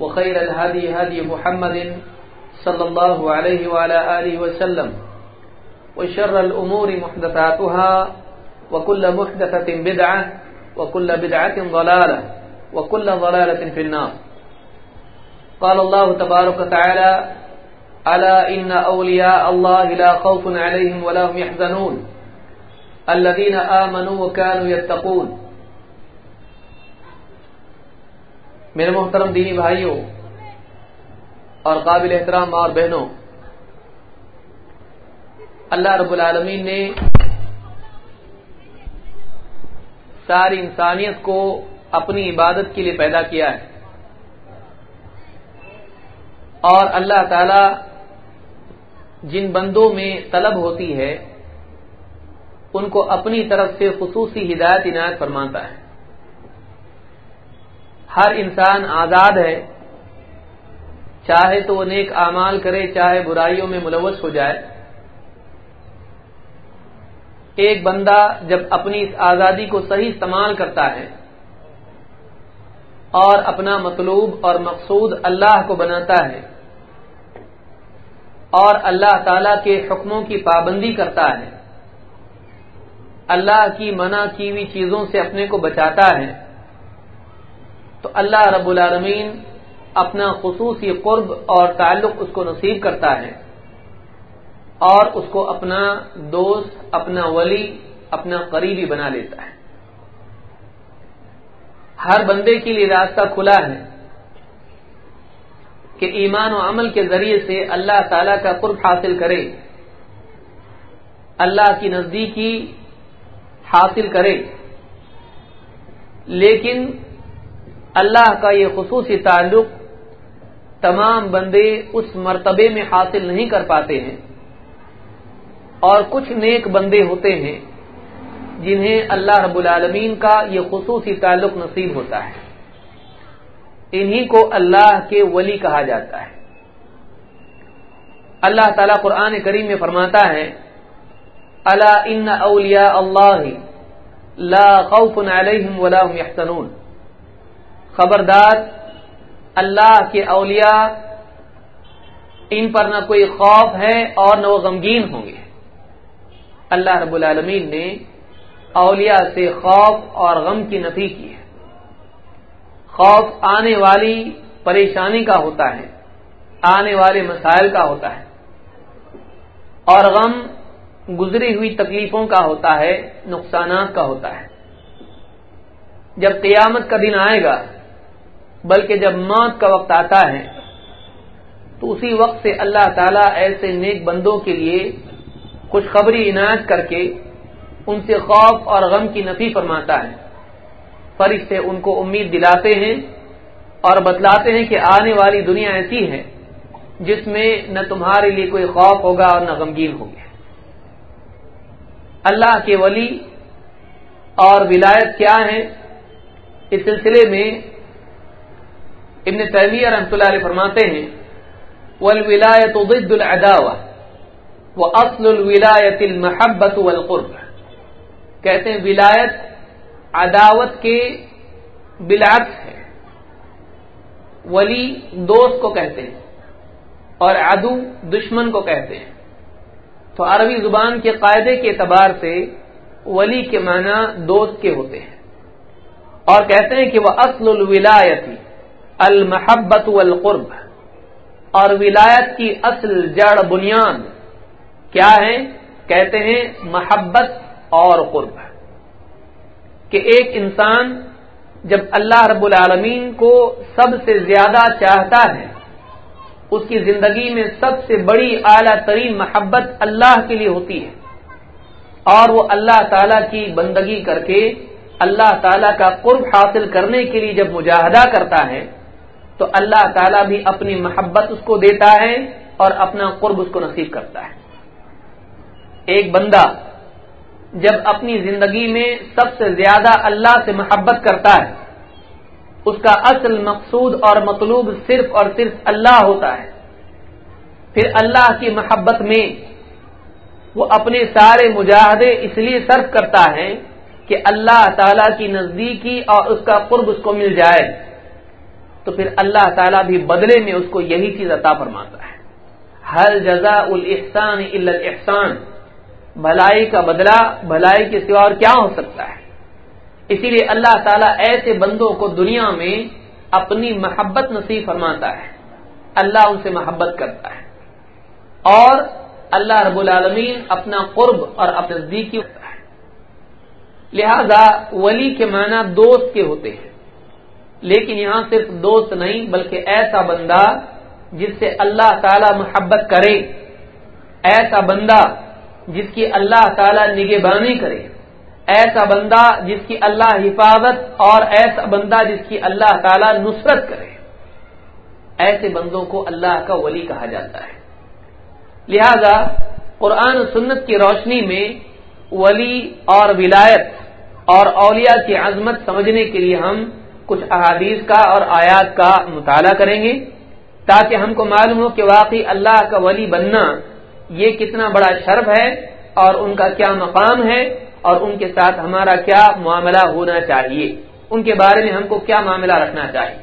وخير الهدي هدي محمد صلى الله عليه وعلى آله وسلم وشر الأمور محدثاتها وكل محدثة بدعة وكل بدعة ضلالة وكل ضلالة في النار. قال الله تبارك وتعالى ألا إن أولياء الله لا خوف عليهم ولا هم يحزنون. الذين آمنوا وكانوا يتقون. میرے محترم دینی بھائیوں اور قابل احترام اور بہنوں، اللہ رب العالمین نے ساری انسانیت کو اپنی عبادت کے لیے پیدا کیا ہے۔ اور اللہ تعالی جن بندوں میں طلب ہوتی ہے، ان کو اپنی طرف سے خصوصی ہدایت عنایت فرماتا ہے۔ ہر انسان آزاد ہے، چاہے تو وہ نیک اعمال کرے، چاہے برائیوں میں ملوث ہو جائے۔ ایک بندہ جب اپنی اس آزادی کو صحیح استعمال کرتا ہے اور اپنا مطلوب اور مقصود اللہ کو بناتا ہے اور اللہ تعالی کے حکموں کی پابندی کرتا ہے، اللہ کی منع کی ہوئی چیزوں سے اپنے کو بچاتا ہے۔ تو اللہ رب العالمین اپنا خصوصی قرب اور تعلق اس کو نصیب کرتا ہے اور اس کو اپنا دوست، اپنا ولی، اپنا قریبی بنا لیتا ہے۔ ہر بندے کے لیے راستہ کھلا ہے کہ ایمان و عمل کے ذریعے سے اللہ تعالی کا قرب حاصل کرے، اللہ کی نزدیکی حاصل کرے۔ لیکن اللہ کا یہ خصوصی تعلق تمام بندے اس مرتبے میں حاصل نہیں کر پاتے ہیں اور کچھ نیک بندے ہوتے ہیں جنہیں اللہ رب العالمین کا یہ خصوصی تعلق نصیب ہوتا ہے۔ انہی کو اللہ کے ولی کہا جاتا ہے۔ اللہ تعالی قرآن کریم میں فرماتا ہے اللہ ان اولیا اللہ لا خوف علیہم ولا هم يحزنون خبردار، اللہ کے اولیاء، ان پر نہ کوئی خوف ہے اور نہ وہ غمگین ہوں گے۔ اللہ رب العالمین نے اولیاء سے خوف اور غم کی نفی کی ہے۔ خوف آنے والی پریشانی کا ہوتا ہے، آنے والے مسائل کا ہوتا ہے۔ اور غم گزری ہوئی تکلیفوں کا ہوتا ہے، نقصانات کا ہوتا ہے۔ جب قیامت کا دن آئے گا بلکہ جب موت کا وقت آتا ہے، تو اسی وقت سے اللہ تعالیٰ ایسے نیک بندوں کے لیے خوشخبری عنایت کر کے ان سے خوف اور غم کی نفی فرماتا ہے۔ فرشتے ان کو امید دلاتے ہیں اور بتلاتے ہیں کہ آنے والی دنیا ایسی ہے جس میں نہ تمہارے لیے کوئی خوف ہوگا اور نہ غمگین ہوگی اللہ کے ولی اور ولایت کیا ہے؟ اس سلسلے میں ابن تیمیہ رحمۃ اللہ علیہ فرماتے ہیں والولایت ضد العداوہ واصل الولایت المحبت والقرب کہتے ہیں، ولایت عداوت کے بالعکس ہے۔ ولی دوست کو کہتے ہیں اور عدو دشمن کو کہتے ہیں۔ تو عربی زبان کے قاعدے کے اعتبار سے ولی کے معنی دوست کے ہوتے ہیں۔ اور کہتے ہیں کہ وہ اصل الولایتی المحبت والقرب۔ اور ولایت کی اصل جڑ بنیاد کیا ہے کہتے ہیں محبت اور قرب۔ کہ ایک انسان جب اللہ رب العالمین کو سب سے زیادہ چاہتا ہے، اس کی زندگی میں سب سے بڑی اعلی ترین محبت اللہ کے لیے ہوتی ہے۔ اور وہ اللہ تعالی کی بندگی کر کے اللہ تعالی کا قرب حاصل کرنے کے لیے جب مجاہدہ کرتا ہے تو اللہ تعالیٰ بھی اپنی محبت اس کو دیتا ہے اور اپنا قرب اس کو نصیب کرتا ہے۔ ایک بندہ جب اپنی زندگی میں سب سے زیادہ اللہ سے محبت کرتا ہے، اس کا اصل مقصود اور مطلوب صرف اور صرف اللہ ہوتا ہے۔ پھر اللہ کی محبت میں وہ اپنے سارے مجاہدے اس لیے صرف کرتا ہے کہ اللہ تعالی کی نزدیکی اور اس کا قرب اس کو مل جائے۔ تو پھر اللہ تعالیٰ بھی بدلے میں اس کو یہی چیز عطا فرماتا ہے۔ ہر جزا الحسان الاحسان بھلائی کا بدلہ، بھلائی کے سوا اور کیا ہو سکتا ہے؟ اسی لیے اللہ تعالیٰ ایسے بندوں کو دنیا میں اپنی محبت نصیب فرماتا ہے۔ اللہ ان سے محبت کرتا ہے۔ اور اللہ رب العالمین اپنا قرب اور اپنے نزدیکی ہوتا ہے۔ لہذا ولی کے معنی دوست کے ہوتے ہیں۔ لیکن یہاں صرف دوست نہیں بلکہ ایسا بندہ جس سے اللہ تعالی محبت کرے، ایسا بندہ جس کی اللہ تعالی نگہبانی کرے، ایسا بندہ جس کی اللہ حفاظت اور ایسا بندہ جس کی اللہ تعالی نصرت کرے۔ ایسے بندوں کو اللہ کا ولی کہا جاتا ہے۔ لہذا قرآن و سنت کی روشنی میں ولی اور ولایت اور اولیاء کی عظمت سمجھنے کے لیے ہم کچھ احادیث کا اور آیات کا مطالعہ کریں گے تاکہ ہم کو معلوم ہو کہ واقعی اللہ کا ولی بننا یہ کتنا بڑا شرف ہے اور ان کا کیا مقام ہے اور ان کے ساتھ ہمارا کیا معاملہ ہونا چاہیے۔ ان کے بارے میں ہم کو کیا معاملہ رکھنا چاہیے؟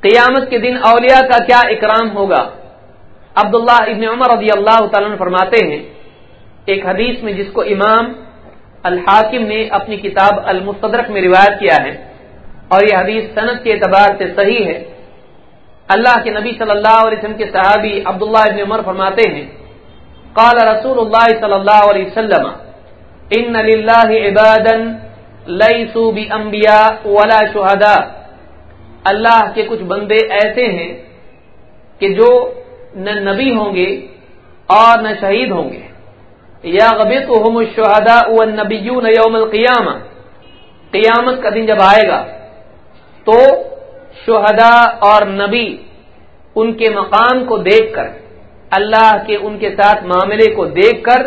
قیامت کے دن اولیاء کا کیا اکرام ہوگا؟ عبداللہ ابن عمر رضی اللہ تعالیٰ فرماتے ہیں، ایک حدیث میں جس کو امام الحاکم نے اپنی کتاب المستدرک میں روایت کیا ہے اور یہ حدیث صنعت کے اعتبار سے صحیح ہے۔ اللہ کے نبی صلی اللہ علیہ وسلم کے صحابی عبداللہ ابن عمر فرماتے ہیں، قال رسول اللہ صلی اللہ علیہ وسلم، ان للہ عبادا لیسوا بانبیاء ولا شہداء. اللہ کے کچھ بندے ایسے ہیں کہ جو نہ نبی ہوں گے اور نہ شہید ہوں گے۔ یا الشهداء والنبیون یوم القیامہ۔ قیامت کا دن جب آئے گا، تو شہداء اور نبی ان کے مقام کو دیکھ کر، اللہ کے ان کے ساتھ معاملے کو دیکھ کر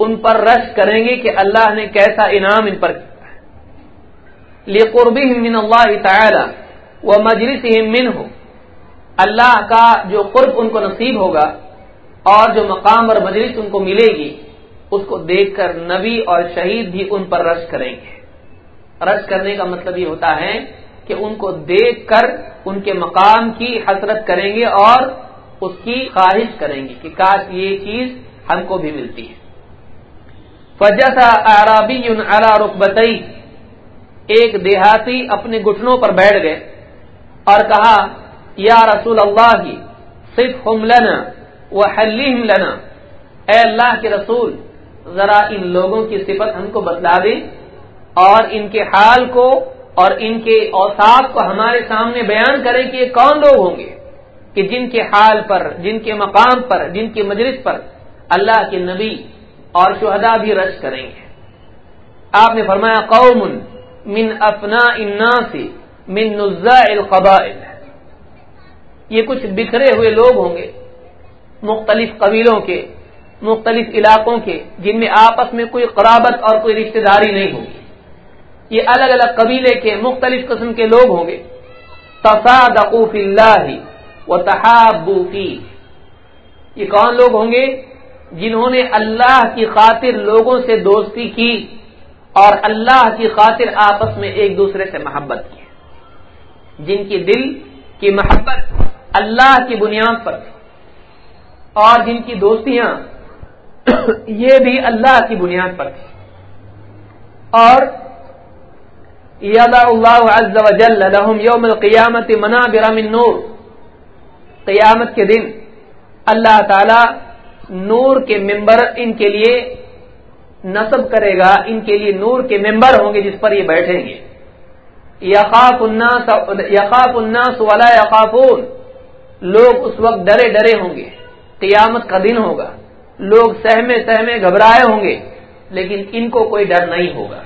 ان پر رش کریں گے کہ اللہ نے کیسا انعام ان پر من اللہ تعالی و مجلس من ہو اللہ کا جو قرب ان کو نصیب ہوگا اور جو مقام اور مجلس ان کو ملے گی اس کو دیکھ کر نبی اور شہید بھی ان پر رش کریں گے۔ رش کرنے کا مطلب یہ ہوتا ہے کہ ان کو دیکھ کر ان کے مقام کی حسرت کریں گے اور اس کی خواہش کریں گے کہ کاش یہ چیز ہم کو بھی ملتی ہے۔ فجا تھا آرابی رخبتئی ایک دیہاتی اپنے گٹنوں پر بیٹھ گئے اور کہا، یا رسول اللہ صرف ہم لنا وہ لنا۔ اے اللہ کے رسول ذرا ان لوگوں کی صفت ہم کو بتلا دیں اور ان کے حال کو اور ان کے اوساف کو ہمارے سامنے بیان کریں کہ یہ کون لوگ ہوں گے کہ جن کے حال پر، جن کے مقام پر، جن کے مجلس پر اللہ کے نبی اور شہدا بھی رش کریں گے۔ آپ نے فرمایا، قوم من افنا الناس من نزاع القبائل۔ یہ کچھ بکھرے ہوئے لوگ ہوں گے، مختلف قبیلوں کے مختلف علاقوں کے جن میں آپس میں کوئی قرابت اور کوئی رشتہ داری نہیں ہوگی۔ یہ الگ الگ قبیلے کے مختلف قسم کے لوگ ہوں گے۔ تصادقوا فی اللہ و تحابو فی یہ کون لوگ ہوں گے؟ جنہوں نے اللہ کی خاطر لوگوں سے دوستی کی اور اللہ کی خاطر آپس میں ایک دوسرے سے محبت کی۔ جن کی دل کی محبت اللہ کی بنیاد پر تھی اور جن کی دوستیاں یہ بھی اللہ کی بنیاد پر تھی۔ اور اللہ عز و جل لهم یوم القیامت منابر من نور۔ قیامت کے دن اللہ تعالی نور کے ممبر ان کے لیے نصب کرے گا، ان کے لیے نور کے ممبر ہوں گے جس پر یہ بیٹھیں گے۔ یقاف الناس یقاف الناس ولا یقافون لوگ اس وقت ڈرے ڈرے ہوں گے۔ قیامت کا دن ہوگا۔ لوگ سہمے سہمے گھبرائے ہوں گے، لیکن ان کو کوئی ڈر نہیں ہوگا۔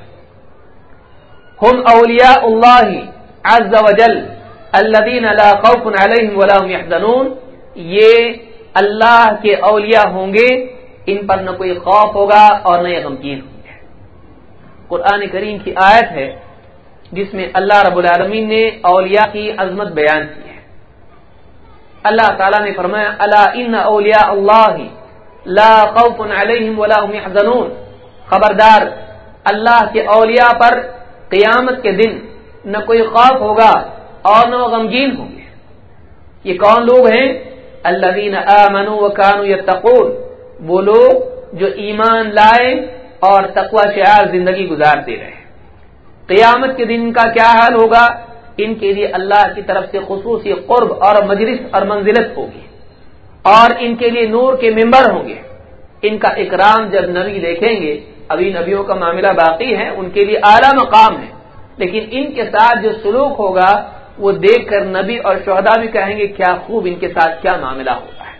ہم اولیاء اللہ عز و جل الدین اللہ خوف يحزنون یہ اللہ کے اولیاء ہوں گے، ان پر نہ کوئی خوف ہوگا اور نہ یہ غمگین ہوں گے۔ قرآن کریم کی آیت ہے، جس میں اللہ رب العالمین نے اولیاء کی عظمت بیان کی ہے۔ اللہ تعالیٰ نے فرمایا اللہ ان اولیاء اللہ لا خوف علیہم ولا هم يحزنون خبردار، اللہ کے اولیاء پر قیامت کے دن نہ کوئی خوف ہوگا اور نہ وہ غمگین ہوں گے۔ یہ کون لوگ ہیں؟ اللہ آمنوا وكانوا يتقون وہ لوگ جو ایمان لائے اور تقوی شعار زندگی گزارتے رہے۔ قیامت کے دن کا کیا حال ہوگا؟ ان کے لیے اللہ کی طرف سے خصوصی قرب اور مجلس اور منزلت ہوگی۔ اور ان کے لیے نور کے ممبر ہوں گے۔ ان کا اکرام جب نبی دیکھیں گے، ابھی نبیوں کا معاملہ باقی ہے، ان کے لیے اعلیٰ مقام ہے۔ لیکن ان کے ساتھ جو سلوک ہوگا، وہ دیکھ کر نبی اور شہدا بھی کہیں گے، کیا خوب ان کے ساتھ کیا معاملہ ہوتا ہے۔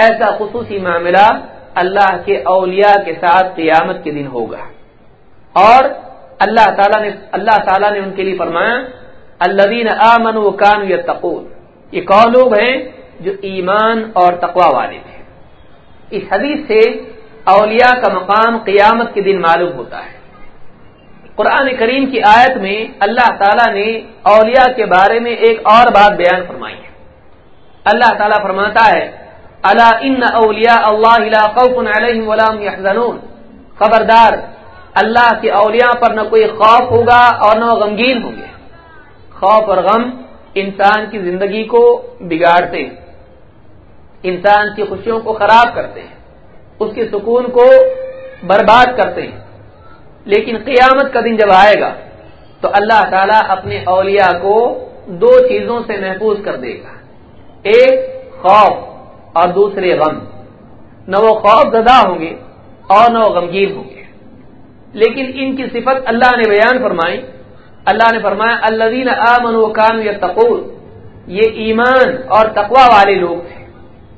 ایسا خصوصی معاملہ اللہ کے اولیاء کے ساتھ قیامت کے دن ہوگا۔ اور اللہ تعالیٰ نے، اللہ تعالیٰ نے ان کے لیے فرمایا الدین آمن و کان یا یہ کون لوگ ہیں؟ جو ایمان اور تقوا والے تھے اس حدیث سے اولیاء کا مقام قیامت کے دن معلوم ہوتا ہے۔ قرآن کریم کی آیت میں اللہ تعالیٰ نے اولیاء کے بارے میں ایک اور بات بیان فرمائی ہے۔ اللہ تعالیٰ فرماتا ہے اللہ ان اولیا اللہ خبردار، اللہ کے اولیاء پر نہ کوئی خوف ہوگا اور نہ غمگین ہوں گے۔ خوف اور غم انسان کی زندگی کو بگاڑتے ہیں۔ انسان کی خوشیوں کو خراب کرتے ہیں، اس کے سکون کو برباد کرتے ہیں۔ لیکن قیامت کا دن جب آئے گا، تو اللہ تعالیٰ اپنے اولیاء کو دو چیزوں سے محفوظ کر دے گا۔ ایک، خوف، اور دوسرے، غم۔ نہ وہ خوف زدہ ہوں گے اور نہ وہ غمگین ہوں گے۔ لیکن ان کی صفت اللہ نے بیان فرمائی۔ اللہ نے فرمایا اللہ دین امن و کان یا تقور یہ ایمان اور تقوا والے لوگ تھے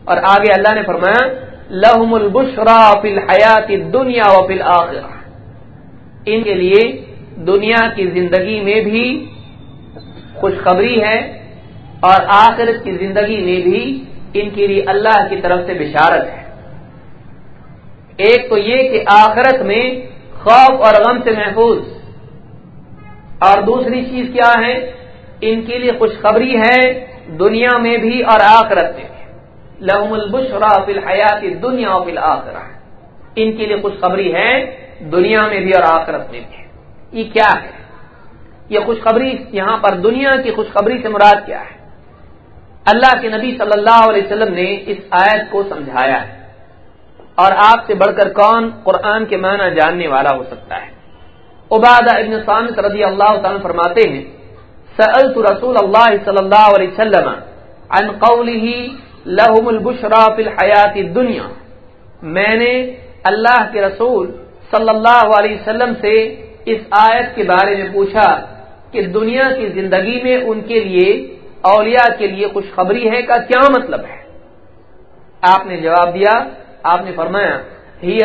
اور آگے اللہ نے فرمایا لہم البشرا فل حیات دنیا و فل آخر ان کے لیے دنیا کی زندگی میں بھی خوشخبری ہے اور آخرت کی زندگی میں بھی ان کے لیے اللہ کی طرف سے بشارت ہے۔ ایک تو یہ کہ آخرت میں خوف اور غم سے محفوظ۔ اور دوسری چیز کیا ہے؟ ان کے لیے خوشخبری ہے دنیا میں بھی اور آخرت میں بھی۔ لہم البشرا فی الحیات دنیا فی الآخرہ ان کے لیے خوشخبری ہے دنیا میں بھی اور آخرت میں بھی۔ یہ کیا ہے؟ یہ خوشخبری یہاں پر دنیا کی خوشخبری سے مراد کیا ہے؟ اللہ کے نبی صلی اللہ علیہ وسلم نے اس آیت کو سمجھایا ہے۔ اور آپ سے بڑھ کر کون قرآن کے معنی جاننے والا ہو سکتا ہے؟ عبادہ ابن سامت رضی اللہ تعالیٰ فرماتے ہیں، سألت رسول اللہ صلی اللہ علیہ وسلم عن قوله لهم البشرا فی الحیات الدنیا میں نے اللہ کے رسول صلی اللہ علیہ وسلم سے اس آیت کے بارے میں پوچھا کہ دنیا کی زندگی میں ان کے لیے، اولیاء کے لیے خوشخبری ہے کا کیا مطلب ہے؟ آپ نے جواب دیا، آپ نے فرمایا، ہی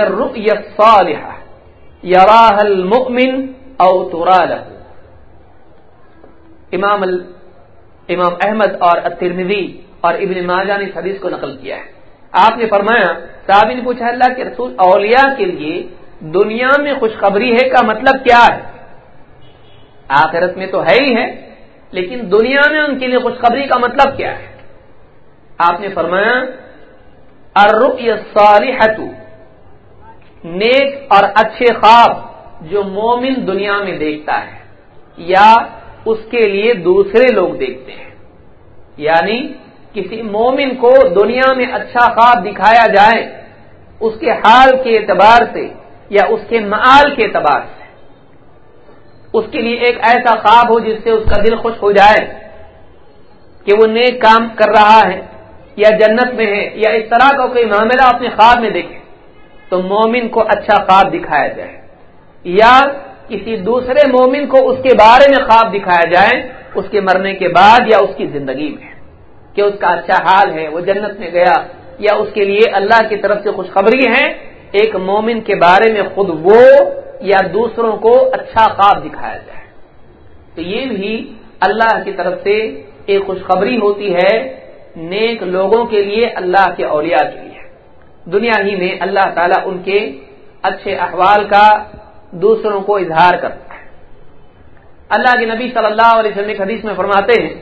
یراہ المؤمن او ترا امام امام احمد اور الترمذی اور ابن ماجہ نے اس حدیث کو نقل کیا ہے۔ آپ نے فرمایا صاحب نے پوچھا، اللہ کے رسول اولیاء کے لیے دنیا میں خوشخبری ہے کا مطلب کیا ہے؟ آخرت میں تو ہے ہی ہے، لیکن دنیا میں ان کے لیے خوشخبری کا مطلب کیا ہے؟ آپ نے فرمایا الرؤية نیک اور اچھے خواب جو مومن دنیا میں دیکھتا ہے یا اس کے لیے دوسرے لوگ دیکھتے ہیں۔ یعنی کسی مومن کو دنیا میں اچھا خواب دکھایا جائے، اس کے حال کے اعتبار سے یا اس کے معال کے اعتبار سے۔ اس کے لیے ایک ایسا خواب ہو جس سے اس کا دل خوش ہو جائے کہ وہ نیک کام کر رہا ہے یا جنت میں ہے یا اس طرح کا کوئی معاملہ اپنے خواب میں دیکھے تو مومن کو اچھا خواب دکھایا جائے۔ یا کسی دوسرے مومن کو اس کے بارے میں خواب دکھایا جائے، اس کے مرنے کے بعد یا اس کی زندگی میں۔ کہ اس کا اچھا حال ہے، وہ جنت میں گیا، یا اس کے لیے اللہ کی طرف سے خوشخبری ہے ایک مومن کے بارے میں خود وہ یا دوسروں کو اچھا خواب دکھایا جائے۔ تو یہ بھی اللہ کی طرف سے ایک خوشخبری ہوتی ہے، نیک لوگوں کے لیے اللہ کے اولیاء کے لیے۔ دنیا ہی میں اللہ تعالیٰ ان کے اچھے احوال کا دوسروں کو اظہار کرتا ہے۔ اللہ کے نبی صلی اللہ علیہ وسلم حدیث میں فرماتے ہیں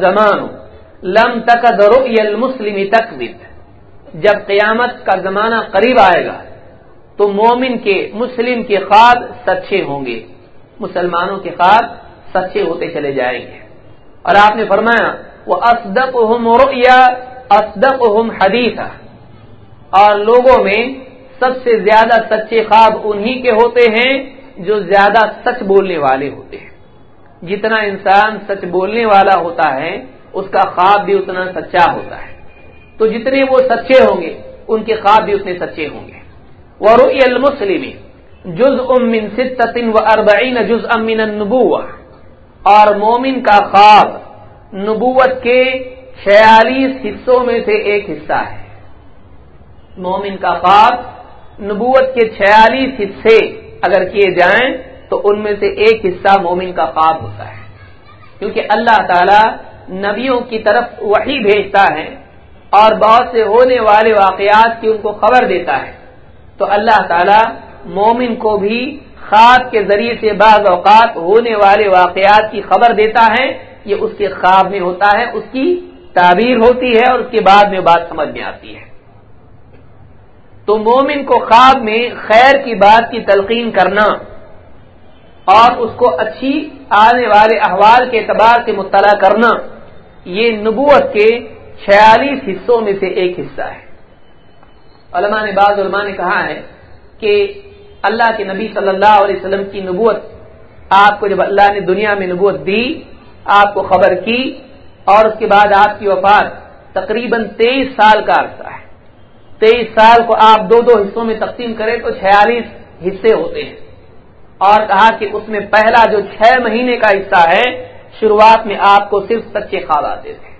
زمان لم تک مسلم تک جب قیامت کا زمانہ قریب آئے گا، تو مومن کے، مسلم کے خواب سچے ہوں گے۔ مسلمانوں کے خواب سچے ہوتے چلے جائیں گے۔ اور آپ نے فرمایا وہ اسدق اسدق حدیث اور لوگوں میں سب سے زیادہ سچے خواب انہی کے ہوتے ہیں جو زیادہ سچ بولنے والے ہوتے ہیں۔ جتنا انسان سچ بولنے والا ہوتا ہے، اس کا خواب بھی اتنا سچا ہوتا ہے۔ تو جتنے وہ سچے ہوں گے، ان کے خواب بھی اتنے سچے ہوں گے۔ وہ المسلم جز امن ستن و اربعین جز امین اور مومن کا خواب نبوت کے چھیالیس حصوں میں سے ایک حصہ ہے۔ مومن کا خواب نبوت کے چھیالیس حصے اگر کیے جائیں تو ان میں سے ایک حصہ مومن کا خواب ہوتا ہے۔ کیونکہ اللہ تعالی نبیوں کی طرف وہی بھیجتا ہے اور بہت سے ہونے والے واقعات کی ان کو خبر دیتا ہے۔ تو اللہ تعالی مومن کو بھی خواب کے ذریعے سے بعض اوقات ہونے والے واقعات کی خبر دیتا ہے۔ یہ اس کے خواب میں ہوتا ہے، اس کی تعبیر ہوتی ہے اور اس کے بعد میں بات سمجھ میں آتی ہے۔ تو مومن کو خواب میں خیر کی بات کی تلقین کرنا اور اس کو اچھی آنے والے احوال کے اعتبار سے مطالعہ کرنا یہ نبوت کے چھیالیس حصوں میں سے ایک حصہ ہے۔ علماء نے بعض علماء نے کہا ہے کہ اللہ کے نبی صلی اللہ علیہ وسلم کی نبوت، آپ کو جب اللہ نے دنیا میں نبوت دی، آپ کو خبر کی اور اس کے بعد آپ کی وفات تقریباً تیئیس سال کا عرصہ ہے۔ تیئیس سال کو آپ دو دو حصوں میں تقسیم کریں تو چھیالیس حصے ہوتے ہیں۔ اور کہا کہ اس میں پہلا جو چھ مہینے کا حصہ ہے، شروعات میں آپ کو صرف سچے خواب آتے تھے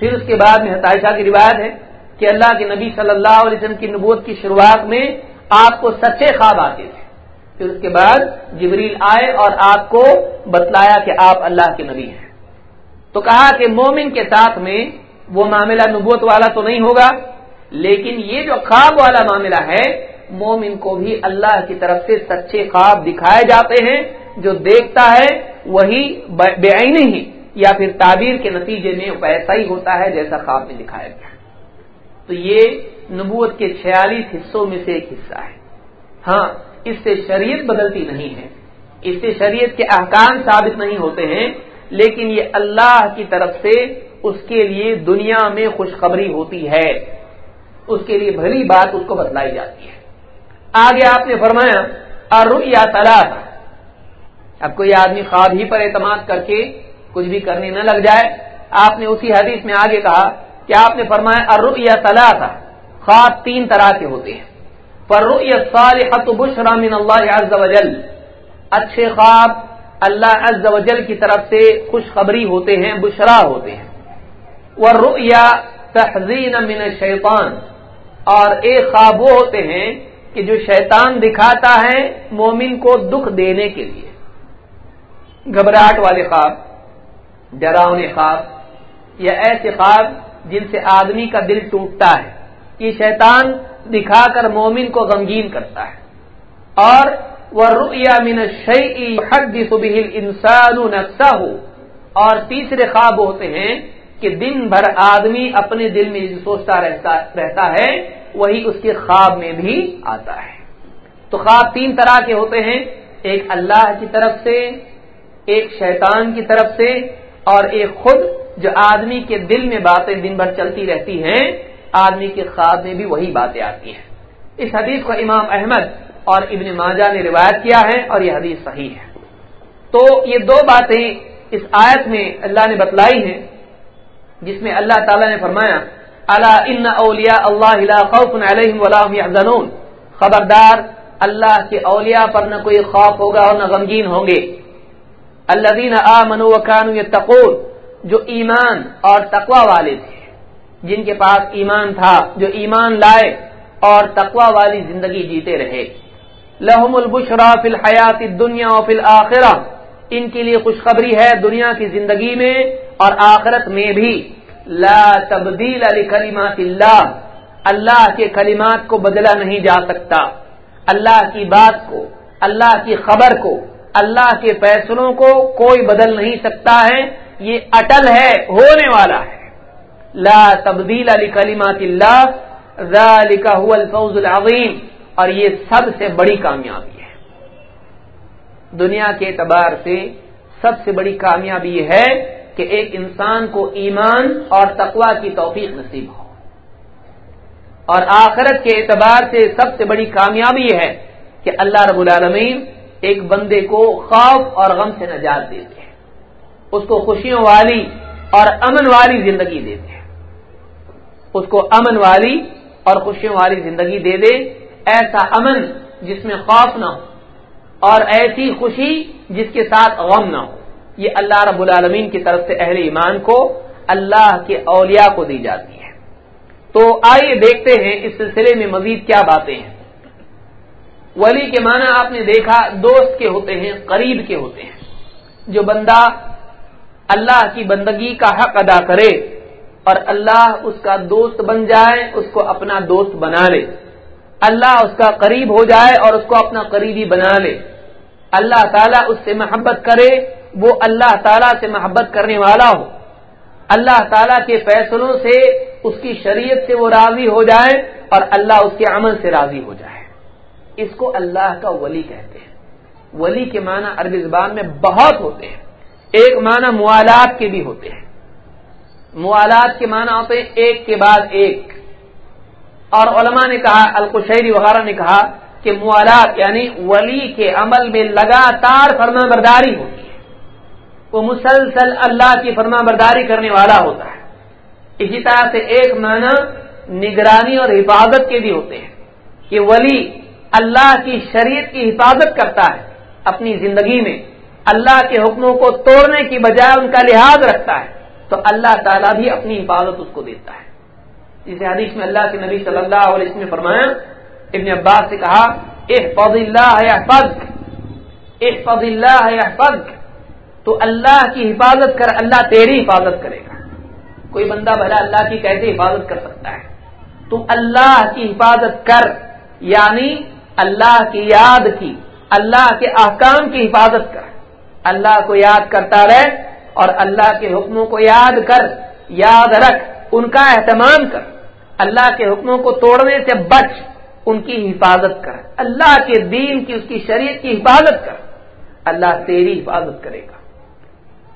پھر اس کے بعد میں حتائشہ کی روایت ہے کہ اللہ کے نبی صلی اللہ علیہ وسلم کی نبوت کی شروعات میں آپ کو سچے خواب آتے تھے پھر اس کے بعد جبریل آئے اور آپ کو بتلایا کہ آپ اللہ کے نبی ہیں۔ تو کہا کہ مومن کے ساتھ میں وہ معاملہ نبوت والا تو نہیں ہوگا، لیکن یہ جو خواب والا معاملہ ہے مومن کو بھی اللہ کی طرف سے سچے خواب دکھائے جاتے ہیں، جو دیکھتا ہے وہی بے ہی، یا پھر تعبیر کے نتیجے میں ویسا ہی ہوتا ہے جیسا خواب میں دکھایا گیا۔ تو یہ نبوت کے چھیالیس حصوں میں سے ایک حصہ ہے۔ ہاں اس سے شریعت بدلتی نہیں ہے۔ اس سے شریعت کے احکام ثابت نہیں ہوتے ہیں، لیکن یہ اللہ کی طرف سے اس کے لیے دنیا میں خوشخبری ہوتی ہے۔ اس کے لیے بھلی بات اس کو بتلائی جاتی ہے۔ آگے آپ نے فرمایا اور یا طلاق اب کوئی آدمی خواب ہی پر اعتماد کر کے کچھ بھی کرنے نہ لگ جائے۔ آپ نے اسی حدیث میں آگے کہا کہ آپ نے فرمایا ار یا طلاق خواب تین طرح کے ہوتے ہیں۔ بشرا من اللہ عز وجل۔ اچھے خواب اللہ عز وجل کی طرف سے خوشخبری ہوتے ہیں، بشرا ہوتے ہیں۔ وہ تحزین من شیطان اور ایک خواب وہ ہوتے ہیں کہ جو شیطان دکھاتا ہے مومن کو دکھ دینے کے لیے۔ گھبراہٹ والے خواب، ڈراؤنے خواب، یا ایسے خواب جن سے آدمی کا دل ٹوٹتا ہے۔ یہ شیطان دکھا کر مومن کو غمگین کرتا ہے۔ اور وہ ریا من شعی حد انسان ہو اور تیسرے خواب ہوتے ہیں کہ دن بھر آدمی اپنے دل میں سوچتا رہتا ہے وہی اس کے خواب میں بھی آتا ہے۔ تو خواب تین طرح کے ہوتے ہیں، ایک اللہ کی طرف سے، ایک شیطان کی طرف سے، اور ایک خود جو آدمی کے دل میں باتیں دن بھر چلتی رہتی ہیں، آدمی کے خواب میں بھی وہی باتیں آتی ہیں۔ اس حدیث کو امام احمد اور ابن ماجہ نے روایت کیا ہے اور یہ حدیث صحیح ہے۔ تو یہ دو باتیں اس آیت میں اللہ نے بتلائی ہیں، جس میں اللہ تعالی نے فرمایا اللہ ان اولیا اللہ خوف يحزنون. خبردار، اللہ کے اولیاء پر نہ کوئی خوف ہوگا اور نہ غمگین ہوں گے. اللہ آمنوا وكانوا يتقون، جو ایمان اور تقوا والے تھے. جن کے پاس ایمان تھا، جو ایمان لائے اور تقوا والی زندگی جیتے رہے. لہم البشرا فی الحیات دنیا و فی الآخرہ ان کے لیے خوشخبری ہے دنیا کی زندگی میں اور آخرت میں بھی. لا تبدیل علی کلیمات اللہ۔ اللہ کے کلمات کو بدلا نہیں جا سکتا۔ اللہ کی بات کو، اللہ کی خبر کو، اللہ کے فیصلوں کو کوئی بدل نہیں سکتا ہے۔ یہ اٹل ہے، ہونے والا ہے۔ لا تبدیل علی کلیمات اللہ۔ ذالک هو الفوز العظیم۔ اور یہ سب سے بڑی کامیابی ہے۔ دنیا کے اعتبار سے سب سے بڑی کامیابی یہ ہے کہ ایک انسان کو ایمان اور تقوا کی توفیق نصیب ہو۔ اور آخرت کے اعتبار سے سب سے بڑی کامیابی ہے کہ اللہ رب العالمین ایک بندے کو خوف اور غم سے نجات دیتے ہیں۔ اس کو خوشیوں والی اور امن والی زندگی دیتے ہیں۔ اس کو امن والی اور خوشیوں والی زندگی دے دے۔ ایسا امن جس میں خوف نہ ہو اور ایسی خوشی جس کے ساتھ غم نہ ہو۔ یہ اللہ رب العالمین کی طرف سے اہل ایمان کو اللہ کے اولیاء کو دی جاتی ہے۔ تو آئیے دیکھتے ہیں اس سلسلے میں مزید کیا باتیں ہیں۔ ولی کے معنی آپ نے دیکھا، دوست کے ہوتے ہیں، قریب کے ہوتے ہیں۔ جو بندہ اللہ کی بندگی کا حق ادا کرے اور اللہ اس کا دوست بن جائے، اس کو اپنا دوست بنا لے۔ اللہ اس کا قریب ہو جائے اور اس کو اپنا قریبی بنا لے۔ اللہ تعالیٰ اس سے محبت کرے وہ اللہ تعالیٰ سے محبت کرنے والا ہو۔ اللہ تعالیٰ کے فیصلوں سے اس کی شریعت سے وہ راضی ہو جائے اور اللہ اس کے عمل سے راضی ہو جائے۔ اس کو اللہ کا ولی کہتے ہیں۔ ولی کے معنی عربی زبان میں بہت ہوتے ہیں۔ ایک معنی موالات کے بھی ہوتے ہیں۔ موالات کے معنی ہوتے ہیں ایک کے بعد ایک۔ اور علماء نے کہا، القشیری وغیرہ نے کہا کہ موالات یعنی ولی کے عمل میں لگاتار فرما برداری ہوتی ہے۔ وہ مسلسل اللہ کی فرما برداری کرنے والا ہوتا ہے۔ اسی طرح سے ایک معنی نگرانی اور حفاظت کے بھی ہوتے ہیں کہ ولی اللہ کی شریعت کی حفاظت کرتا ہے اپنی زندگی میں۔ اللہ کے حکموں کو توڑنے کی بجائے ان کا لحاظ رکھتا ہے۔ تو اللہ تعالیٰ بھی اپنی حفاظت اس کو دیتا ہے۔ جسے حدیث میں اللہ کے نبی صلی اللہ علیہ وسلم نے فرمایا، ابن عباس سے کہا، احفظ اللہ احفظ اللہ تو اللہ کی حفاظت کر، اللہ تیری حفاظت کرے گا۔ کوئی بندہ بھلا اللہ کی کیسے حفاظت کر سکتا ہے؟ تم اللہ کی حفاظت کر یعنی اللہ کی یاد کی، اللہ کے احکام کی حفاظت کر۔ اللہ کو یاد کرتا رہے اور اللہ کے حکموں کو یاد کر، یاد رکھ، ان کا اہتمام کر۔ اللہ کے حکموں کو توڑنے سے بچ، ان کی حفاظت کر۔ اللہ کے دین کی، اس کی شریعت کی حفاظت کر۔ اللہ تیری حفاظت کرے گا۔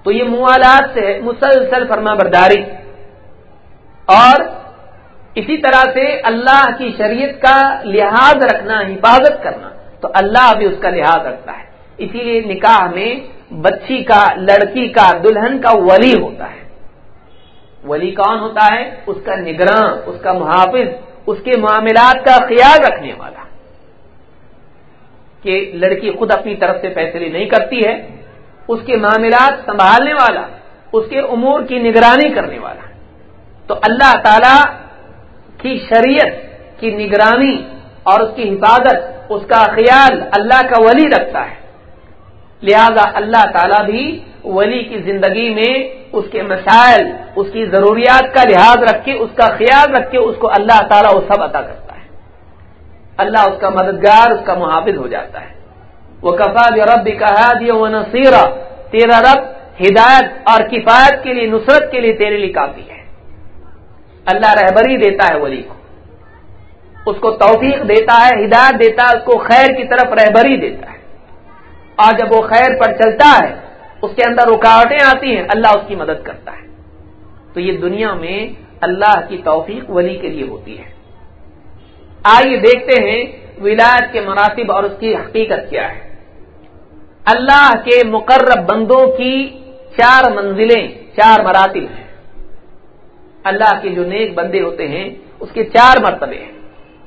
تو یہ موالات سے مسلسل فرما برداری اور اسی طرح سے اللہ کی شریعت کا لحاظ رکھنا، حفاظت کرنا، تو اللہ بھی اس کا لحاظ رکھتا ہے۔ اسی لیے نکاح میں بچی کا، لڑکی کا، دلہن کا ولی ہوتا ہے۔ ولی کون ہوتا ہے؟ اس کا نگراں، اس کا محافظ، اس کے معاملات کا خیال رکھنے والا۔ کہ لڑکی خود اپنی طرف سے فیصلے نہیں کرتی ہے اس کے معاملات سنبھالنے والا، اس کے امور کی نگرانی کرنے والا۔ تو اللہ تعالی کی شریعت کی نگرانی اور اس کی حفاظت، اس کا خیال اللہ کا ولی رکھتا ہے۔ لہذا اللہ تعالیٰ بھی ولی کی زندگی میں اس کے مسائل، اس کی ضروریات کا لحاظ رکھ کے اس کا خیال رکھ کے اس کو اللہ تعالیٰ وہ سب عطا کرتا ہے۔ اللہ اس کا مددگار، اس کا محافظ ہو جاتا ہے۔ وہ کفاد رب بھی کہا دیا وہ نصیرہ تیرا رب ہدایت اور کفایت کے لیے، نصرت کے لیے تیرے لیے کافی ہے۔ اللہ رہبری دیتا ہے ولی کو۔ اس کو توفیق دیتا ہے، ہدایت دیتا ہے، اس کو خیر کی طرف رہبری دیتا ہے۔ اور جب وہ خیر پر چلتا ہے، اس کے اندر رکاوٹیں آتی ہیں، اللہ اس کی مدد کرتا ہے۔ تو یہ دنیا میں اللہ کی توفیق ولی کے لیے ہوتی ہے۔ آئیے دیکھتے ہیں ولایت کے مراتب اور اس کی حقیقت کیا ہے۔ اللہ کے مقرب بندوں کی چار منزلیں، چار مراتب ہیں۔ اللہ کے جو نیک بندے ہوتے ہیں، اس کے چار مرتبے ہیں۔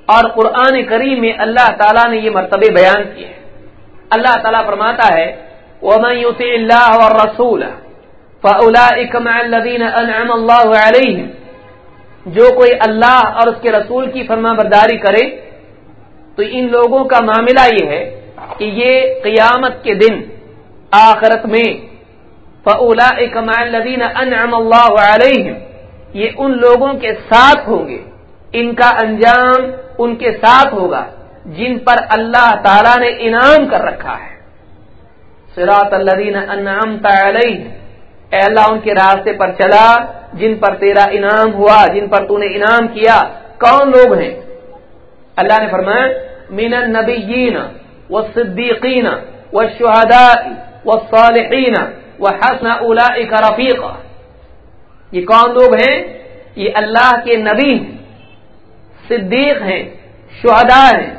اور قرآن کریم میں اللہ تعالیٰ نے یہ مرتبے بیان کیے ہیں۔ اللہ تعالیٰ فرماتا ہے، ومن يطع الله والرسول فاولئك مع الذين انعم الله عليهم۔ جو کوئی اللہ اور اس کے رسول کی فرما برداری کرے تو ان لوگوں کا معاملہ یہ ہے کہ یہ قیامت کے دن آخرت میں فلا الدین انعم اللہ علیہ یہ ان لوگوں کے ساتھ ہوں گے ان کا انجام ان کے ساتھ ہوگا جن پر اللہ تعالی نے انعام کر رکھا ہے۔ سراط الدین انعمت علیہ اے اللہ ان کے راستے پر چلا جن پر تیرا انعام ہوا، جن پر تو نے انعام کیا۔ کون لوگ ہیں؟ اللہ نے فرمایا مین النبیین والصدیقین والشہداء والصالحین وحسن اولئک رفیقا یہ کون لوگ ہیں؟ یہ اللہ کے نبی ہیں، صدیق ہیں، شہداء ہیں،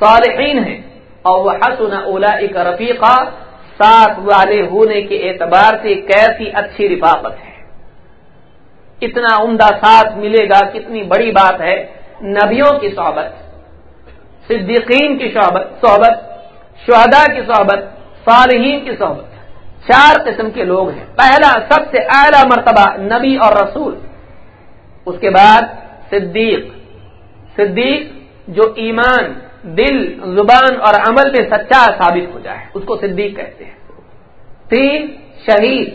صالحین ہیں۔ اور وہ حسن اولئک رفیقا ساتھ والے ہونے کے اعتبار سے کیسی اچھی رفاقت ہے۔ اتنا عمدہ ساتھ ملے گا، کتنی بڑی بات ہے، نبیوں کی صحبت۔ صدیقین کی صحبت صحبت شہدا کی صحبت، صالحین کی صحبت۔ چار قسم کے لوگ ہیں۔ پہلا، سب سے اعلی مرتبہ نبی اور رسول۔ اس کے بعد صدیق۔ صدیق جو ایمان، دل، زبان اور عمل میں سچا ثابت ہو جائے۔ اس کو صدیق کہتے ہیں۔ تین، شہید۔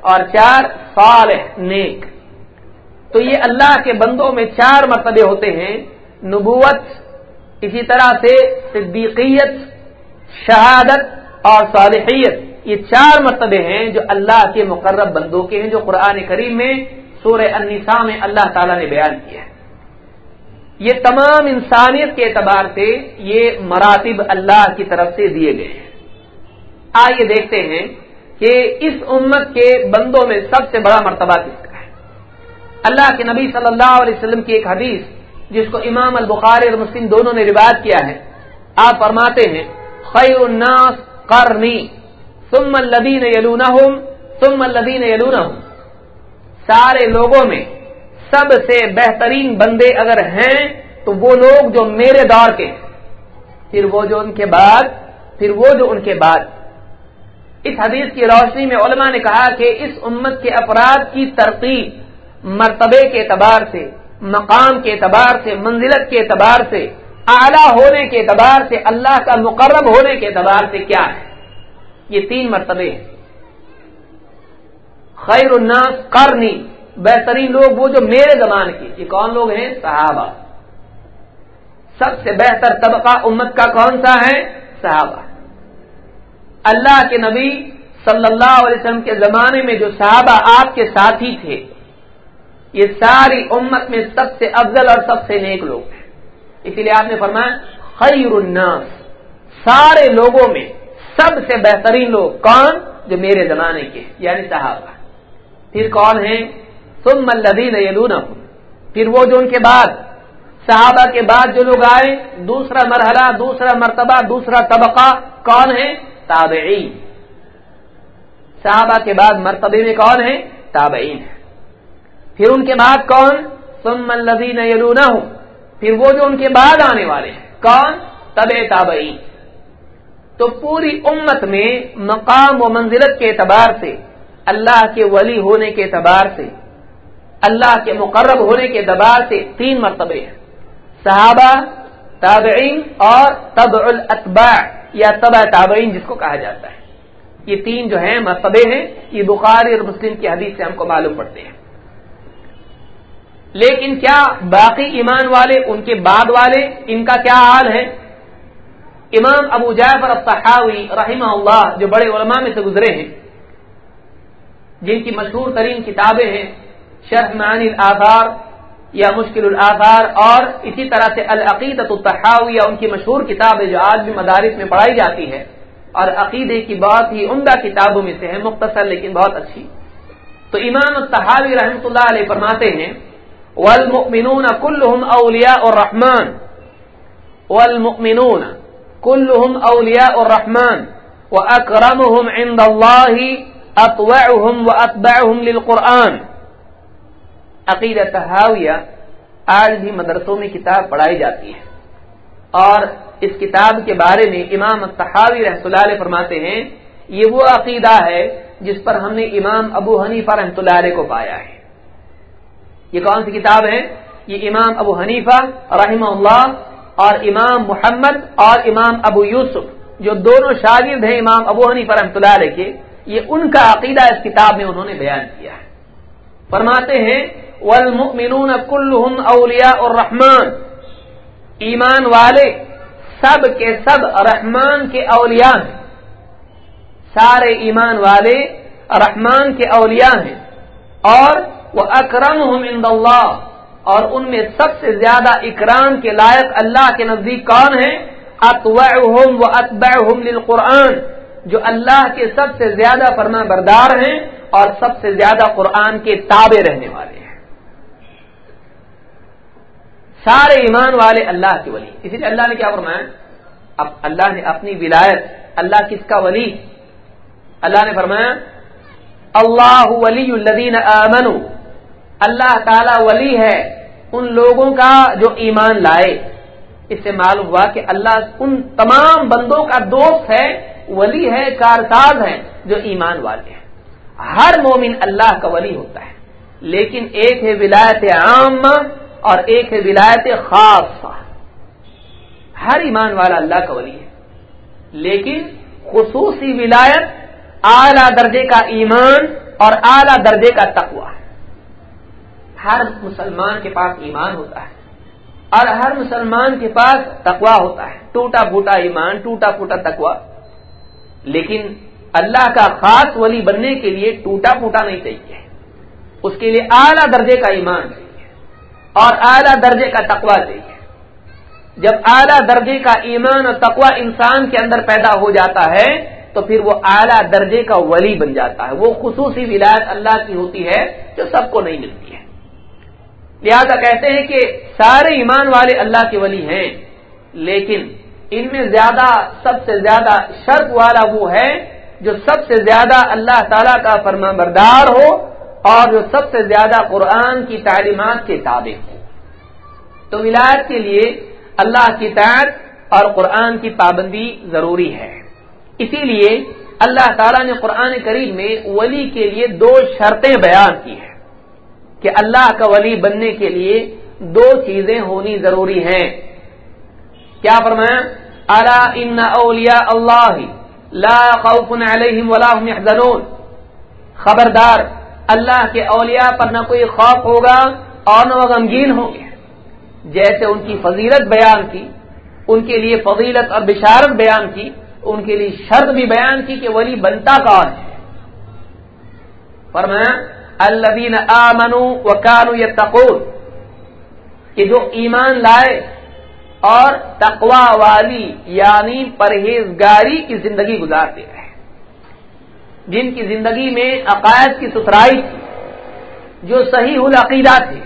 اور چار، صالح، نیک۔ تو یہ اللہ کے بندوں میں چار مرتبے ہوتے ہیں۔ نبوت اسی طرح سے صدیقیت، شہادت اور صالحیت، یہ چار مرتبے ہیں جو اللہ کے مقرب بندوں کے ہیں، جو قرآن کریم میں، سورہ النساء میں اللہ تعالی نے بیان کیا ہے۔ یہ تمام انسانیت کے اعتبار سے یہ مراتب اللہ کی طرف سے دیے گئے ہیں۔ آئیے دیکھتے ہیں کہ اس امت کے بندوں میں سب سے بڑا مرتبہ کس کا ہے۔ اللہ کے نبی صلی اللہ علیہ وسلم کی ایک حدیث جس کو امام البخار اور مسلم دونوں نے روایت کیا ہے، آپ فرماتے ہیں، خیر الناس قرنی، ثم الذین یلونہم، ثم الذین یلونہم۔ سارے لوگوں میں سب سے بہترین بندے اگر ہیں، تو وہ لوگ جو میرے دور کے پھر وہ جو ان کے بعد، پھر وہ جو ان کے بعد۔ اس حدیث کی روشنی میں علماء نے کہا کہ اس امت کے افراد کی ترقی مرتبے کے اعتبار سے مقام کے اعتبار سے، منزلت کے اعتبار سے، اعلی ہونے کے اعتبار سے، اللہ کا مقرب ہونے کے اعتبار سے کیا ہے؟ یہ تین مرتبے ہیں۔ خیر الناس قرنی، بہترین لوگ وہ جو میرے زمان کے۔ یہ کون لوگ ہیں؟ صحابہ۔ سب سے بہتر طبقہ امت کا کون سا ہے؟ صحابہ۔ اللہ کے نبی صلی اللہ علیہ وسلم کے زمانے میں جو صحابہ آپ کے ساتھی تھے یہ ساری امت میں سب سے افضل اور سب سے نیک لوگ ہیں۔ اسی لیے آپ نے فرمایا، خیر الناس۔ سارے لوگوں میں سب سے بہترین لوگ کون؟ جو میرے زمانے کے یعنی صحابہ۔ پھر کون ہیں؟ ثم الذین یلونہم۔ پھر وہ جو ان کے بعد، صحابہ کے بعد جو لوگ آئے، دوسرا مرحلہ، دوسرا مرتبہ، دوسرا طبقہ، کون ہے تابعین۔ صحابہ کے بعد مرتبے میں کون ہے تابعین۔ پھر ان کے بعد کون؟ ثم الذین یلونہم. پھر وہ جو ان کے بعد آنے والے ہیں. کون؟ تب تابعین. تو پوری امت میں مقام و منزلت کے اعتبار سے، اللہ کے ولی ہونے کے اعتبار سے، اللہ کے مقرب ہونے کے دبار سے تین مرتبے ہیں. صحابہ، تابعین اور طبع الاتباع یا طبع تابعین جس کو کہا جاتا ہے. یہ تین جو ہیں مرتبے ہیں، یہ بخاری اور مسلم کی حدیث سے ہم کو معلوم پڑتے ہیں. لیکن کیا باقی ایمان والے، ان کے بعد والے، ان کا کیا حال ہے؟ امام ابو جعفر الطحاوی رحمہ اللہ، جو بڑے علماء میں سے گزرے ہیں، جن کی مشہور ترین کتابیں ہیں، شرح معانی الاثار یا مشکل الاثار، اور اسی طرح سے العقیدت التحاویہ ان کی مشہور کتاب ہے جو آج بھی مدارس میں پڑھائی جاتی ہے اور عقیدے کی بہت ہی عمدہ کتابوں میں سے ہے مختصر لیکن بہت اچھی۔ تو امام التحاوی رحمۃ اللہ علیہ فرماتے ہیں والمؤمنون كلهم اولیاء الرحمن. والمؤمنون كلهم اولیاء الرحمن. واکرمهم عند الله اطوعهم واتبعهم للقرآن. عقیدہ تحاویہ آج بھی مدرسوں میں کتاب پڑھائی جاتی ہے۔ اور اس کتاب کے بارے میں امام تحاوی رحمۃ اللہ علیہ فرماتے ہیں، یہ وہ عقیدہ ہے جس پر ہم نے امام ابو حنیفہ رحمۃ اللہ علیہ کو پایا ہے۔ یہ کون سی کتاب ہے؟ یہ امام ابو حنیفہ رحمہ اللہ اور امام محمد اور امام ابو یوسف، جو دونوں شاگرد ہیں امام ابو ہنی پر اللہ علیہ کے، یہ ان کا عقیدہ اس کتاب میں انہوں نے بیان کیا ہے۔ فرماتے ہیں، والمؤمنون كلهم اولیاء الرحمن۔ ایمان والے سب کے سب رحمان کے اولیاء ہیں۔ سارے ایمان والے رحمان کے اولیاء ہیں۔ اور وہ اکرم اللہ اور ان میں سب سے زیادہ اکرام کے لائق اللہ کے نزدیک کون ہیں؟ اتوعهم و للقرآن، جو اللہ کے سب سے زیادہ فرما بردار ہیں اور سب سے زیادہ قرآن کے تابع رہنے والے ہیں۔ سارے ایمان والے اللہ کے ولی۔ اسی لیے اللہ نے کیا فرمایا؟ اب اللہ نے اپنی ولایت، اللہ کس کا ولی؟ اللہ نے فرمایا، اللہ ولی الدین امن اللہ تعالی ولی ہے، ان لوگوں کا جو ایمان لائے۔ اس سے معلوم ہوا کہ اللہ ان تمام بندوں کا دوست ہے، ولی ہے، کارساز ہے جو ایمان والے ہیں۔ ہر مومن اللہ کا ولی ہوتا ہے۔ لیکن ایک ہے ولایت عام اور ایک ہے ولایت خاص۔ ہر ایمان والا اللہ کا ولی ہے۔ لیکن خصوصی ولایت اعلی درجے کا ایمان اور اعلی درجے کا تقوی۔ ہر مسلمان کے پاس ایمان ہوتا ہے اور ہر مسلمان کے پاس تقوا ہوتا ہے ٹوٹا پھوٹا ایمان، ٹوٹا پھوٹا تقوا لیکن اللہ کا خاص ولی بننے کے لیے ٹوٹا پھوٹا نہیں چاہیے۔ اس کے لیے اعلیٰ درجے کا ایمان چاہیے اور اعلیٰ درجے کا تقوا چاہیے۔ جب اعلیٰ درجے کا ایمان اور تقوا انسان کے اندر پیدا ہو جاتا ہے، تو پھر وہ اعلیٰ درجے کا ولی بن جاتا ہے۔ وہ خصوصی ولایت اللہ کی ہوتی ہے جو سب کو نہیں ملتی۔ لہذا کہتے ہیں کہ سارے ایمان والے اللہ کے ولی ہیں، لیکن ان میں زیادہ سب سے زیادہ شرط والا وہ ہے جو سب سے زیادہ اللہ تعالی کا فرما بردار ہو اور جو سب سے زیادہ قرآن کی تعلیمات کے تابع ہو۔ تو ولایت کے لیے اللہ کی تعت اور قرآن کی پابندی ضروری ہے۔ اسی لیے اللہ تعالیٰ نے قرآن کریم میں ولی کے لیے دو شرطیں بیان کی ہیں۔ کہ اللہ کا ولی بننے کے لیے دو چیزیں ہونی ضروری ہیں۔ کیا فرمایا؟ الا ان اولیاء اللہ لا خوف علیہم ولا هم يحزنون خبردار، اللہ کے اولیاء پر نہ کوئی خوف ہوگا اور نہ وہ غمگین ہوں گے۔ جیسے ان کی فضیلت بیان کی، ان کے لیے فضیلت اور بشارت بیان کی، ان کے لیے شرط بھی بیان کی کہ ولی بنتا کون ہے۔ فرمایا الذین آمنوا وکانوا یتقون، کہ جو ایمان لائے اور تقوا والی یعنی پرہیزگاری کی زندگی گزارتے رہے جن کی زندگی میں عقائد کی ستھرائی تھی، جو صحیح العقیدہ تھے،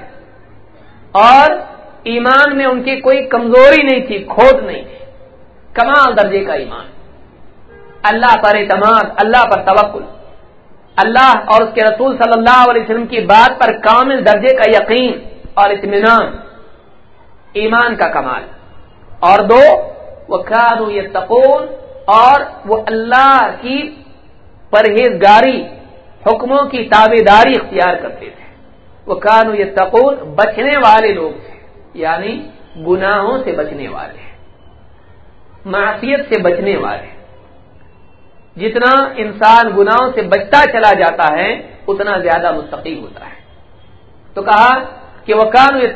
اور ایمان میں ان کی کوئی کمزوری نہیں تھی کھوٹ نہیں تھی۔ کمال درجے کا ایمان۔ اللہ پر اعتماد، اللہ پر توکل۔ اللہ اور اس کے رسول صلی اللہ علیہ وسلم کی بات پر کامل درجے کا یقین اور اطمینان۔ ایمان کا کمال۔ اور دو وہ کانو یہ اور وہ اللہ کی پرہیزگاری، حکموں کی تابے داری اختیار کرتے تھے۔ وہ کانو یہ بچنے والے لوگ تھے۔ یعنی گناہوں سے بچنے والے۔ معصیت سے بچنے والے۔ جتنا انسان گناہوں سے بچتا چلا جاتا ہے، اتنا زیادہ مستقل ہوتا ہے۔ تو کہا کہ وہ کانو یہ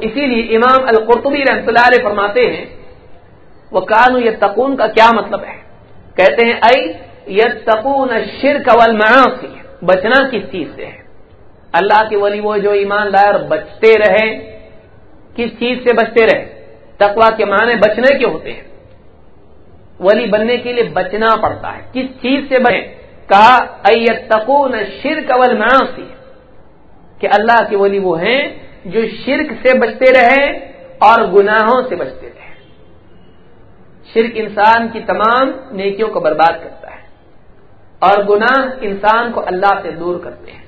اسی لیے امام القرطبی رحمۃ اللہ علیہ فرماتے ہیں وہ کانو یہ تقون کا کیا مطلب ہے؟ کہتے ہیں ائی یہ تقون شرک اول بچنا کس چیز سے ہے؟ اللہ کے ولی وہ جو ایمان لائے اور بچتے رہے، کس چیز سے بچتے رہے؟ تقوا کے معنی بچنے کے ہوتے ہیں۔ ولی بننے کے لیے بچنا پڑتا ہے۔ کس چیز سے بچے کہا تقون شرک اول کہ اللہ کے ولی وہ ہیں جو شرک سے بچتے رہے اور گناہوں سے بچتے رہے۔ شرک انسان کی تمام نیکیوں کو برباد کرتا ہے اور گناہ انسان کو اللہ سے دور کرتے ہیں۔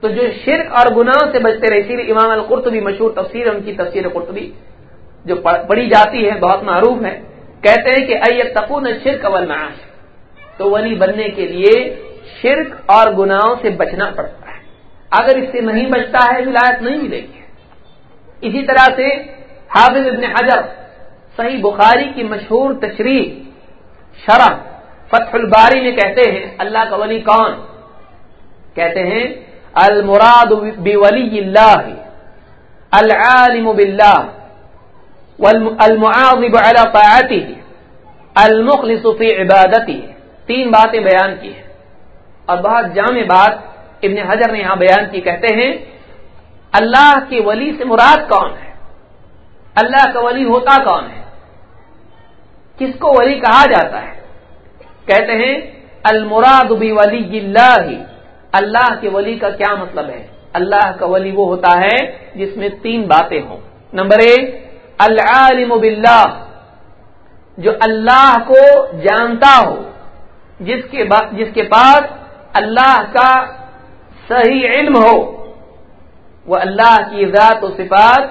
تو جو شرک اور گناہ سے بچتے رہے، اسی لیے امام القرطبی مشہور تفسیر ان کی تفسیر قرطبی جو پڑھی جاتی ہے، بہت معروف ہے۔ کہتے ہیں کہ اے تقون شرک اول معاش تو ولی بننے کے لیے شرک اور گناہوں سے بچنا پڑتا ہے۔ اگر اس سے نہیں بچتا ہے ولایت نہیں ملے گی۔ اسی طرح سے حافظ ابن حجر، صحیح بخاری کی مشہور تشریح، شرح، فتح الباری میں کہتے ہیں، اللہ کا ولی کون؟ کہتے ہیں، المراد بولی اللہ العالم باللہ۔ المعاظب على طاعته، المخلص في عبادته. تین باتیں بیان کی ہیں۔ اور بہت جامع بات ابن حجر نے یہاں بیان کی، کہتے ہیں، اللہ کے ولی سے مراد کون ہے؟ اللہ کا ولی ہوتا کون ہے؟ کس کو ولی کہا جاتا ہے؟ کہتے ہیں، المراد بھی ولی اللہ اللہ کے ولی کا کیا مطلب ہے؟ اللہ کا ولی وہ ہوتا ہے جس میں تین باتیں ہوں۔ نمبر ایک العالم باللہ، جو اللہ کو جانتا ہو، جس کے جس کے پاس اللہ کا صحیح علم ہو، وہ اللہ کی ذات و صفات،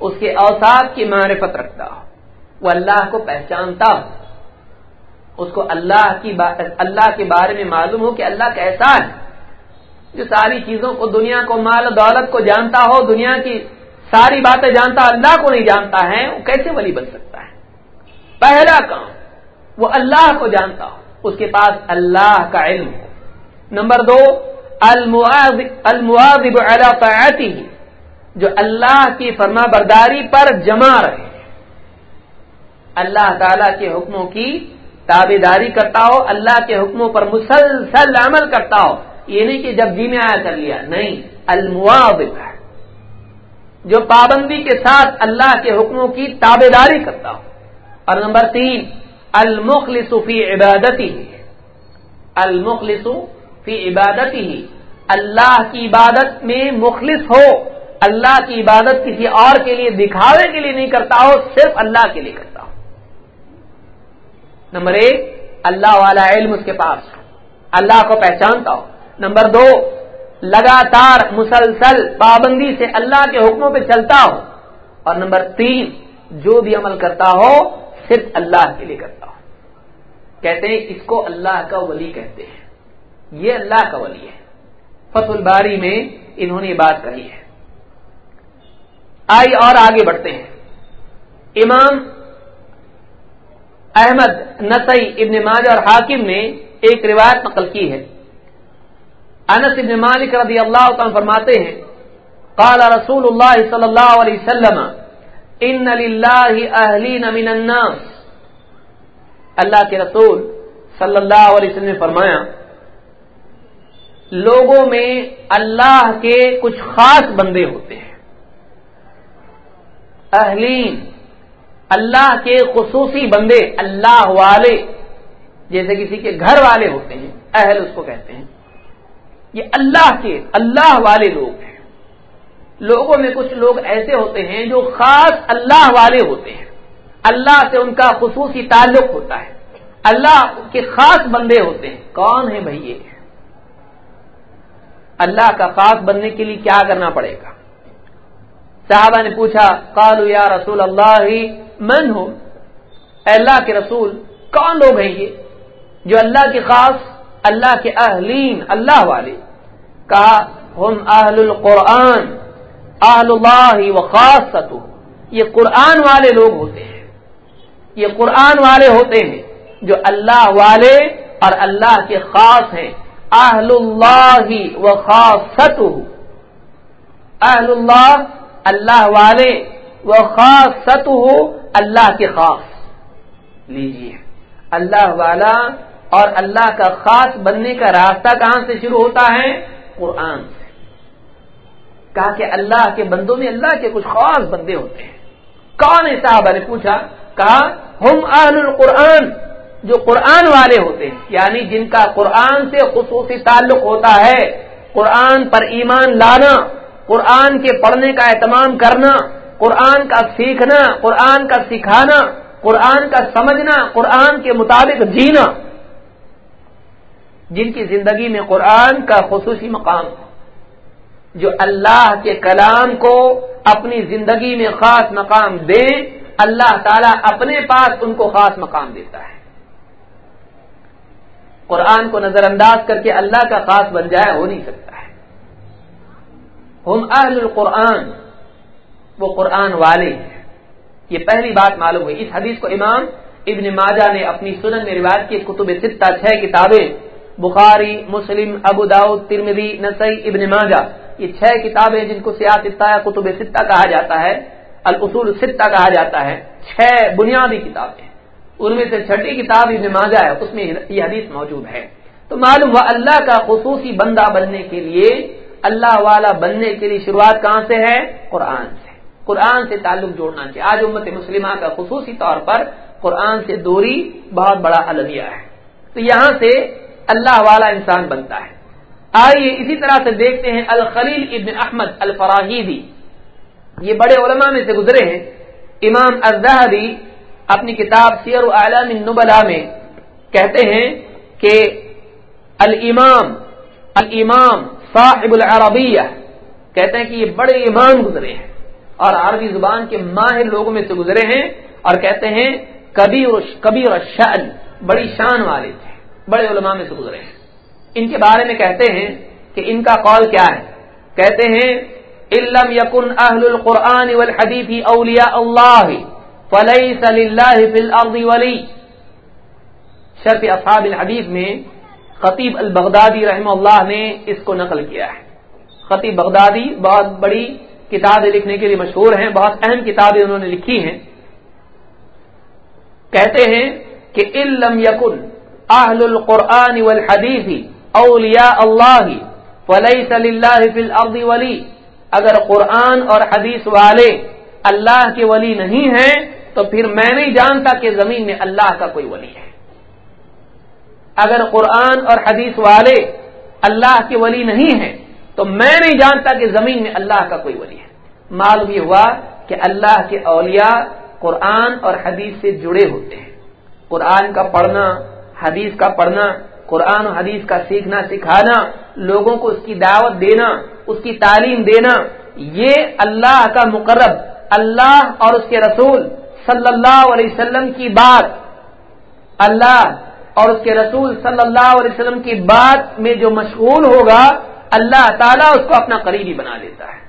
اس کے اوساف کی معرفت رکھتا ہو، وہ اللہ کو پہچانتا ہو۔ اس کو اللہ کی اللہ کے بارے میں معلوم ہو کہ اللہ کیسا ہے۔ جو ساری چیزوں کو، دنیا کو، مال و دولت کو جانتا ہو، دنیا کی ساری باتیں جانتا، اللہ کو نہیں جانتا ہے وہ کیسے ولی بن سکتا ہے؟ پہلا کام، وہ اللہ کو جانتا ہو، اس کے پاس اللہ کا علم ہو۔ نمبر دو المواظب على طاعته جو اللہ کی فرما برداری پر جمع رہے۔ اللہ تعالی کے حکموں کی تابے داری کرتا ہو، اللہ کے حکموں پر مسلسل عمل کرتا ہو۔ یہ نہیں کہ جب جی میں آیا کر لیا، نہیں، المواظب ہے۔ جو پابندی کے ساتھ اللہ کے حکموں کی تابے داری کرتا ہو اور نمبر تین، المخلص فی عبادتی۔ المخلص فی عبادتی۔ ہی اللہ کی عبادت میں مخلص ہو، اللہ کی عبادت کسی اور کے لیے دکھاوے کے لیے نہیں کرتا ہو، صرف اللہ کے لیے کرتا ہو۔ نمبر ایک، اللہ والا علم اس کے پاس اللہ کو پہچانتا ہو۔ نمبر دو لگاتار مسلسل پابندی سے اللہ کے حکموں پہ چلتا ہو اور نمبر تین، جو بھی عمل کرتا ہو، صرف اللہ کے لیے کرتا ہو کہتے ہیں، اس کو اللہ کا ولی کہتے ہیں۔ یہ اللہ کا ولی ہے۔ فت الباری میں انہوں نے یہ بات کہی ہے۔ آئی اور آگے بڑھتے ہیں۔ امام احمد نسائی ابن ماجہ اور حاکم نے ایک روایت نقل کی ہے۔ انس ابن مالک رضی اللہ تعالی فرماتے ہیں، قال رسول اللہ صلی اللہ علیہ وسلم، ان اہلین من الناس. اللہ کے رسول صلی اللہ علیہ وسلم نے فرمایا، لوگوں میں اللہ کے کچھ خاص بندے ہوتے ہیں۔ اہلین، اللہ کے خصوصی بندے، اللہ والے، جیسے کسی کے گھر والے ہوتے ہیں، اہل اس کو کہتے ہیں۔ یہ اللہ کے، اللہ والے لوگ ہیں۔ لوگوں میں کچھ لوگ ایسے ہوتے ہیں جو خاص اللہ والے ہوتے ہیں۔ اللہ سے ان کا خصوصی تعلق ہوتا ہے۔ اللہ کے خاص بندے ہوتے ہیں۔ کون ہے بھائی یہ؟ اللہ کا خاص بننے کے لیے کیا کرنا پڑے گا؟ صحابہ نے پوچھا قالو یا رسول اللہ، من ہو اللہ کے رسول، کون لوگ ہیں یہ؟ جو اللہ کے خاص، اللہ کے اہلین، اللہ والے۔ کہا، ہم اہل القرآن، اہل اللہ و خاص یہ قرآن والے لوگ ہوتے ہیں۔ یہ قرآن والے ہوتے ہیں جو اللہ والے اور اللہ کے خاص ہیں۔ اہل اللہ و خاص اہل اللہ اللہ والے و خاص اللہ کے خاص۔ لیجیے اللہ والا اور اللہ کا خاص بننے کا راستہ کہاں سے شروع ہوتا ہے؟ قرآن۔ سے کہا کہ اللہ کے بندوں میں اللہ کے کچھ خاص بندے ہوتے ہیں۔ کون ہے صاحبہ نے پوچھا۔ کہا، ہم اہل القرآن، جو قرآن والے ہوتے ہیں یعنی جن کا قرآن سے خصوصی تعلق ہوتا ہے، قرآن پر ایمان لانا، قرآن کے پڑھنے کا اہتمام کرنا، قرآن کا سیکھنا، قرآن کا سکھانا، قرآن کا سمجھنا، قرآن کے مطابق جینا۔ جن کی زندگی میں قرآن کا خصوصی مقام جو اللہ کے کلام کو اپنی زندگی میں خاص مقام دے، اللہ تعالیٰ اپنے پاس ان کو خاص مقام دیتا ہے۔ قرآن کو نظر انداز کر کے اللہ کا خاص بن جائے ہو نہیں سکتا ہے۔ ہم اہل القرآن، وہ قرآن والے ہیں۔ یہ پہلی بات معلوم ہوئی۔ اس حدیث کو امام ابن ماجہ نے اپنی سنن میں روایت کی کتب ستہ چھ کتابیں بخاری، مسلم، ابو داؤد ترمدی نسائی، ابن ماجہ۔ یہ چھ کتابیں جن کو سیاستہ یا کتب ستہ کہا جاتا ہے، الاصول ستہ کہا جاتا ہے، چھ بنیادی کتابیں ان میں سے چھٹی کتاب ابن ماجہ ہے، اس میں یہ حدیث موجود ہے۔ تو معلوم ہوا اللہ کا خصوصی بندہ بننے کے لیے، اللہ والا بننے کے لیے شروعات کہاں سے ہے؟ قرآن سے۔ قرآن سے تعلق جوڑنا چاہیے آج امت مسلمہ کا خصوصی طور پر قرآن سے دوری بہت بڑا المیہ ہے۔ تو یہاں سے اللہ والا انسان بنتا ہے۔ آئیے اسی طرح سے دیکھتے ہیں الخلیل ابن احمد الفراہیدی۔ یہ بڑے علماء میں سے گزرے ہیں۔ امام الزہبی اپنی کتاب سیر عالم النبلا میں کہتے ہیں کہ الامام الامام صاحب العربیہ کہتے ہیں کہ یہ بڑے امام گزرے ہیں اور عربی زبان کے ماہر لوگوں میں سے گزرے ہیں اور کہتے ہیں کبیر کبیر شان بڑی شان والے تھے۔ بڑے علماء میں سے گزرے ہیں۔ ان کے بارے میں کہتے ہیں کہ ان کا قول کیا ہے۔ کہتے ہیں علم یقن اہل القرآن والحدیث اولیاء اللہ، فلیس للہ فی الارض ولی. شرف اصحاب الحدیث میں خطیب البغدادی رحمہ اللہ نے اس کو نقل کیا ہے۔ خطیب بغدادی بہت بڑی کتابیں لکھنے کے لیے مشہور ہیں، بہت اہم کتابیں انہوں نے لکھی ہیں۔ کہتے ہیں کہ علم یقن اہل القرآن والحدیث اولیاء اللہ فلیس للہ فی الارض ولی اگر قرآن اور حدیث والے اللہ کے ولی نہیں ہیں، تو پھر میں نہیں جانتا کہ زمین میں اللہ کا کوئی ولی ہے۔ اگر قرآن اور حدیث والے اللہ کے ولی نہیں ہیں، تو میں نہیں جانتا کہ زمین میں اللہ کا کوئی ولی ہے۔ معلوم یہ ہوا کہ اللہ کے اولیاء قرآن اور حدیث سے جڑے ہوتے ہیں۔ قرآن کا پڑھنا حدیث کا پڑھنا، قرآن و حدیث کا سیکھنا، سکھانا، لوگوں کو اس کی دعوت دینا، اس کی تعلیم دینا، یہ اللہ کا مقرب، اللہ اور اس کے رسول صلی اللہ علیہ وسلم کی بات۔ اللہ اور اس کے رسول صلی اللہ علیہ وسلم کی بات میں جو مشغول ہوگا، اللہ تعالیٰ اس کو اپنا قریبی بنا لیتا ہے۔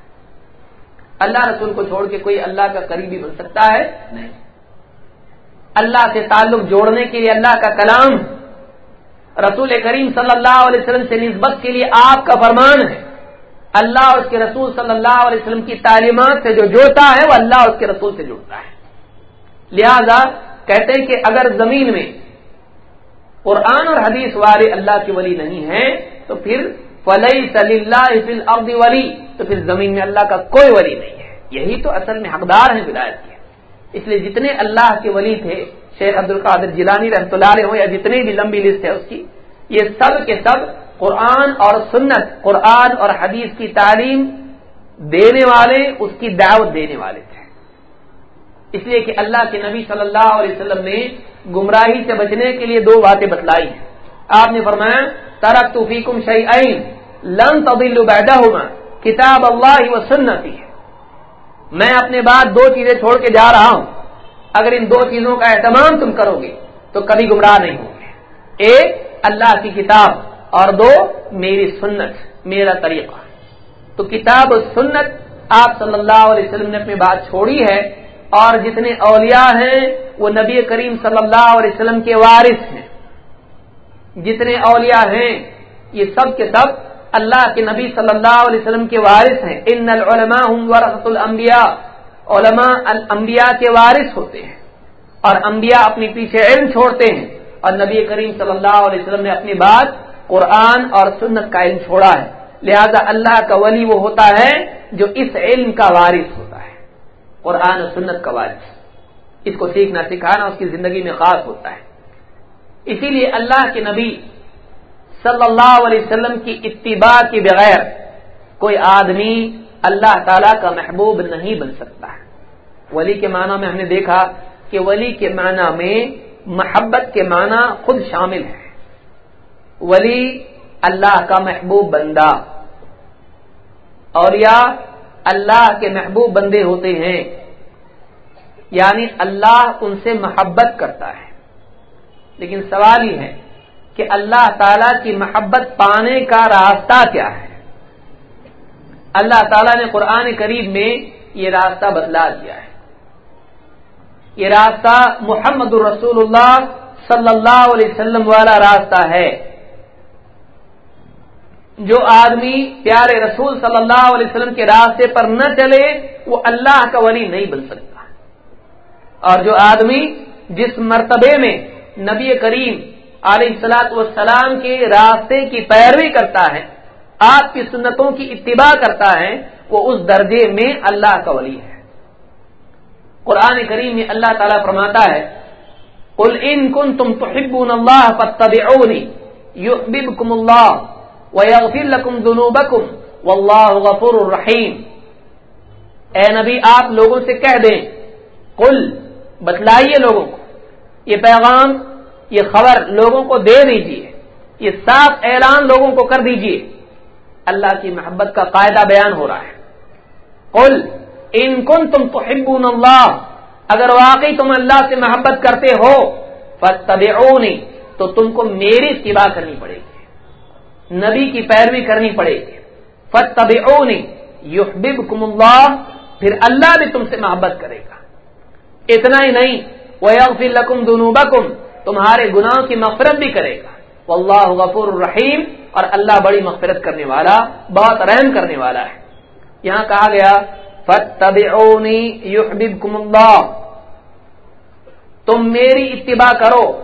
اللہ رسول کو چھوڑ کے کوئی اللہ کا قریبی بن سکتا ہے؟ نہیں۔ اللہ سے تعلق جوڑنے کے لیے اللہ کا کلام رسول کریم صلی اللہ علیہ وسلم سے نسبت کے لیے آپ کا فرمان ہے۔ اللہ اور اس کے رسول صلی اللہ علیہ وسلم کی تعلیمات سے جو جوڑتا ہے وہ اللہ اور اس کے رسول سے جڑتا ہے۔ لہذا کہتے ہیں کہ اگر زمین میں قرآن اور حدیث والے اللہ کے ولی نہیں ہیں، تو پھر فلئی صلی اللہ ولی تو پھر زمین میں اللہ کا کوئی ولی نہیں ہے۔ یہی تو اصل میں حقدار ہیں ولایت کے اس لیے جتنے اللہ کے ولی تھے، شیخ عبد القادر جیلانی رحمۃ اللہ علیہ ہو یا جتنی بھی لمبی لسٹ ہے اس کی، یہ سب کے سب قرآن اور سنت، قرآن اور حدیث کی تعلیم دینے والے، اس کی دعوت دینے والے تھے۔ اس لیے کہ اللہ کے نبی صلی اللہ علیہ وسلم نے گمراہی سے بچنے کے لیے دو باتیں بتلائی ہیں۔ آپ نے فرمایا ترک توفیقم شعی لن طبیل بیدا ہوگا کتاب اللہ و سنتی۔ ہے میں اپنے بعد دو چیزیں چھوڑ کے جا رہا ہوں۔ اگر ان دو چیزوں کا اہتمام تم کرو گے، تو کبھی گمراہ نہیں ہوگے ایک، اللہ کی کتاب، اور دو، میری سنت، میرا طریقہ۔ تو کتاب و سنت آپ صلی اللہ علیہ وسلم نے اپنی بات چھوڑی ہے، اور جتنے اولیاء ہیں، وہ نبی کریم صلی اللہ علیہ وسلم کے وارث ہیں۔ جتنے اولیاء ہیں، یہ سب کے سب اللہ کے نبی صلی اللہ علیہ وسلم کے وارث ہیں۔ ان العلماء ورثت الانبیاء۔ علماء الانبیاء کے وارث ہوتے ہیں۔ اور انبیاء اپنی پیچھے علم چھوڑتے ہیں۔ اور نبی کریم صلی اللہ علیہ وسلم نے اپنی بات قرآن اور سنت کا علم چھوڑا ہے۔ لہذا اللہ کا ولی وہ ہوتا ہے جو اس علم کا وارث ہوتا ہے۔ قرآن اور سنت کا وارث۔ اس کو سیکھنا، سکھانا اس کی زندگی میں خاص ہوتا ہے۔ اسی لیے اللہ کے نبی صلی اللہ علیہ وسلم کی اتباع کے بغیر کوئی آدمی اللہ تعالی کا محبوب نہیں بن سکتا ہے۔ ولی کے معنی میں ہم نے دیکھا کہ ولی کے معنی میں محبت کے معنی خود شامل ہے ولی اللہ کا محبوب بندہ اور یا اللہ کے محبوب بندے ہوتے ہیں یعنی اللہ ان سے محبت کرتا ہے۔ لیکن سوال ہی ہے کہ اللہ تعالی کی محبت پانے کا راستہ کیا ہے؟ اللہ تعالیٰ نے قرآن قریب میں یہ راستہ بدلا دیا ہے۔ یہ راستہ محمد الرسول اللہ صلی اللہ علیہ وسلم والا راستہ ہے۔ جو آدمی پیارے رسول صلی اللہ علیہ وسلم کے راستے پر نہ چلے، وہ اللہ کا ولی نہیں بن سکتا۔ اور جو آدمی جس مرتبے میں نبی کریم علیہ السلاط والسلام کے راستے کی پیروی کرتا ہے، آپ کی سنتوں کی اتباع کرتا ہے، وہ اس درجے میں اللہ کا ولی ہے۔ قرآن کریم میں اللہ تعالیٰ فرماتا ہے، قل ان کن تم تو اللہ کم اللہ لکم ذنوبکم واللہ غفور الرحیم اے نبی، آپ لوگوں سے کہہ دیں، قل بتلائیے لوگوں کو، یہ پیغام یہ خبر لوگوں کو دے دیجیے یہ صاف اعلان لوگوں کو کر دیجیے اللہ کی محبت کا قاعدہ بیان ہو رہا ہے۔ قل ان کن تم تو اللہ، اگر واقعی تم اللہ سے محبت کرتے ہو فتبعونی تو تم کو میری اتباع کرنی پڑے گی۔ نبی کی پیروی کرنی پڑے گی۔ فتبعونی یحببکم اللہ، پھر اللہ بھی تم سے محبت کرے گا۔ اتنا ہی نہیں، وَيَغْفِرْ لَكُمْ ذُنُوبَكُمْ تمہارے گناہوں کی مغفرت بھی کرے گا۔ واللہ غفور الرحیم۔ اور اللہ بڑی مغفرت کرنے والا، بہت رحم کرنے والا ہے۔ یہاں کہا گیا فتبعونی یحببکم اللہ تم میری اتباع کرو۔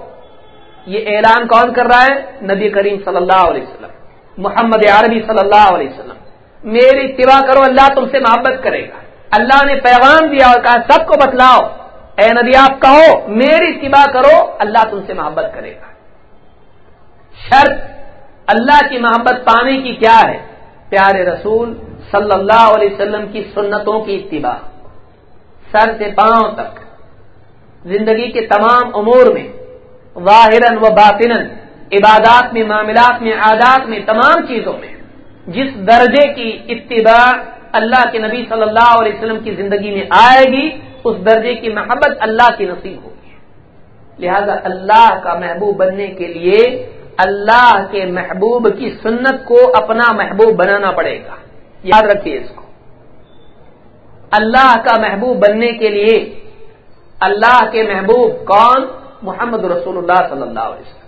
یہ اعلان کون کر رہا ہے؟ نبی کریم صلی اللہ علیہ وسلم۔ محمد عربی صلی اللہ علیہ وسلم۔ میری اتباع کرو، اللہ تم سے محبت کرے گا۔ اللہ نے پیغام دیا اور کہا، سب کو بتلاؤ۔ اے نبی، آپ کہو، میری اتباع کرو، اللہ تم سے محبت کرے گا۔ شرط اللہ کی محبت پانے کی کیا ہے؟ پیارے رسول صلی اللہ علیہ وسلم کی سنتوں کی اتباع۔ سر سے پاؤں تک۔ زندگی کے تمام امور میں واحر و باطن عبادات میں، معاملات میں، عادات میں، تمام چیزوں میں۔ جس درجے کی اتباع اللہ کے نبی صلی اللہ علیہ وسلم کی زندگی میں آئے گی اس درجے کی محبت اللہ کی نصیب ہوگی۔ لہذا اللہ کا محبوب بننے کے لیے اللہ کے محبوب کی سنت کو اپنا محبوب بنانا پڑے گا۔ یاد رکھیے اس کو۔ اللہ کا محبوب بننے کے لیے اللہ کے محبوب کون؟ محمد رسول اللہ صلی اللہ علیہ وسلم۔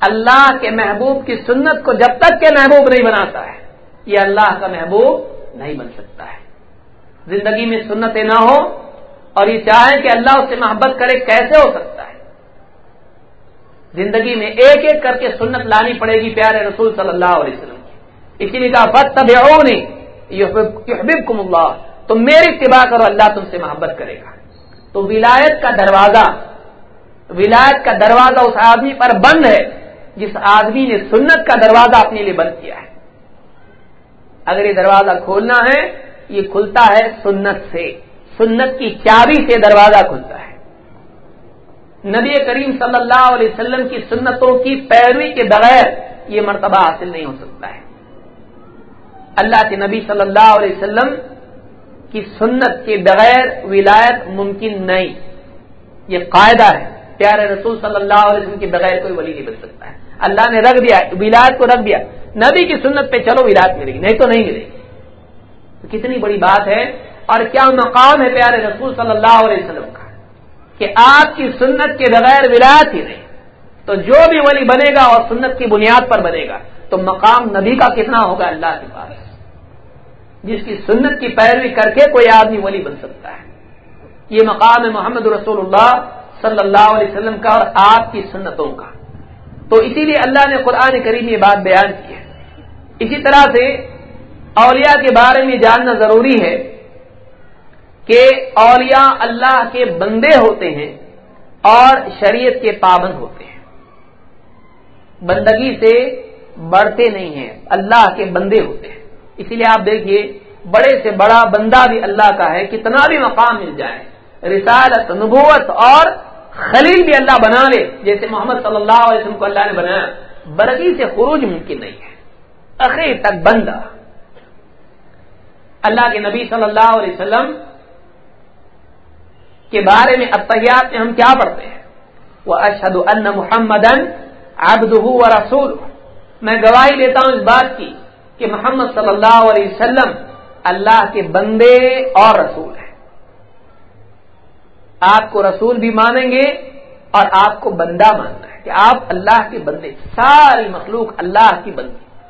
اللہ کے محبوب کی سنت کو جب تک کہ محبوب نہیں بناتا ہے، یہ اللہ کا محبوب نہیں بن سکتا ہے۔ زندگی میں سنتیں نہ ہو اور یہ چاہیں کہ اللہ اس سے محبت کرے، کیسے ہو سکتا ہے؟ زندگی میں ایک ایک کر کے سنت لانی پڑے گی پیارے رسول صلی اللہ علیہ وسلم کی۔ اسی لیے کہا بت تب نہیں کم اللہ۔ تو میری اتباع کرو، اللہ تم سے محبت کرے گا۔ تو ولایت کا دروازہ، ولایت کا دروازہ اس آدمی پر بند ہے جس آدمی نے سنت کا دروازہ اپنے لیے بند کیا ہے۔ اگر یہ دروازہ کھولنا ہے، یہ کھلتا ہے سنت سے۔ سنت کی چابی سے دروازہ کھلتا ہے۔ نبی کریم صلی اللہ علیہ وسلم کی سنتوں کی پیروی کے بغیر یہ مرتبہ حاصل نہیں ہو سکتا ہے۔ اللہ کے نبی صلی اللہ علیہ وسلم کی سنت کے بغیر ولایت ممکن نہیں۔ یہ قاعدہ ہے۔ پیارے رسول صلی اللہ علیہ وسلم کے بغیر کوئی ولی نہیں بن سکتا ہے۔ اللہ نے رکھ دیا، ولایت کو رکھ دیا۔ نبی کی سنت پہ چلو، ولایت ملے گی، نہیں تو نہیں ملے گی۔ کتنی بڑی بات ہے۔ اور کیا مقام ہے پیارے رسول صلی اللہ علیہ وسلم کا؟ کہ آپ کی سنت کے بغیر ولایت ہی نہیں، تو جو بھی ولی بنے گا اور سنت کی بنیاد پر بنے گا، تو مقام نبی کا کتنا ہوگا اللہ کے پاس؟ جس کی سنت کی پیروی کر کے کوئی آدمی ولی بن سکتا ہے۔ یہ مقام ہے محمد رسول اللہ صلی اللہ علیہ وسلم کا اور آپ کی سنتوں کا۔ تو اسی لیے اللہ نے قرآن کریم یہ بات بیان کی ہے۔ اسی طرح سے اولیاء کے بارے میں جاننا ضروری ہے کہ اولیاء اللہ کے بندے ہوتے ہیں اور شریعت کے پابند ہوتے ہیں۔ بندگی سے بڑھتے نہیں ہیں، اللہ کے بندے ہوتے ہیں۔ اسی لیے آپ دیکھیے، بڑے سے بڑا بندہ بھی اللہ کا ہے، کتنا بھی مقام مل جائے، رسالت، نبوت اور خلیل بھی اللہ بنا لے، جیسے محمد صلی اللہ علیہ وسلم کو اللہ نے بنایا برگی سے خروج ممکن نہیں ہے۔ اخیر تک بندہ۔ اللہ کے نبی صلی اللہ علیہ وسلم کے بارے میں اتحیات میں ہم کیا پڑھتے ہیں؟ وہ اشد ان محمد ابد رسول میں گواہی لیتا ہوں اس بات کی کہ محمد صلی اللہ علیہ وسلم اللہ کے بندے اور رسول ہیں۔ آپ کو رسول بھی مانیں گے اور آپ کو بندہ ماننا ہے کہ آپ اللہ کے بندے، ساری مخلوق اللہ کی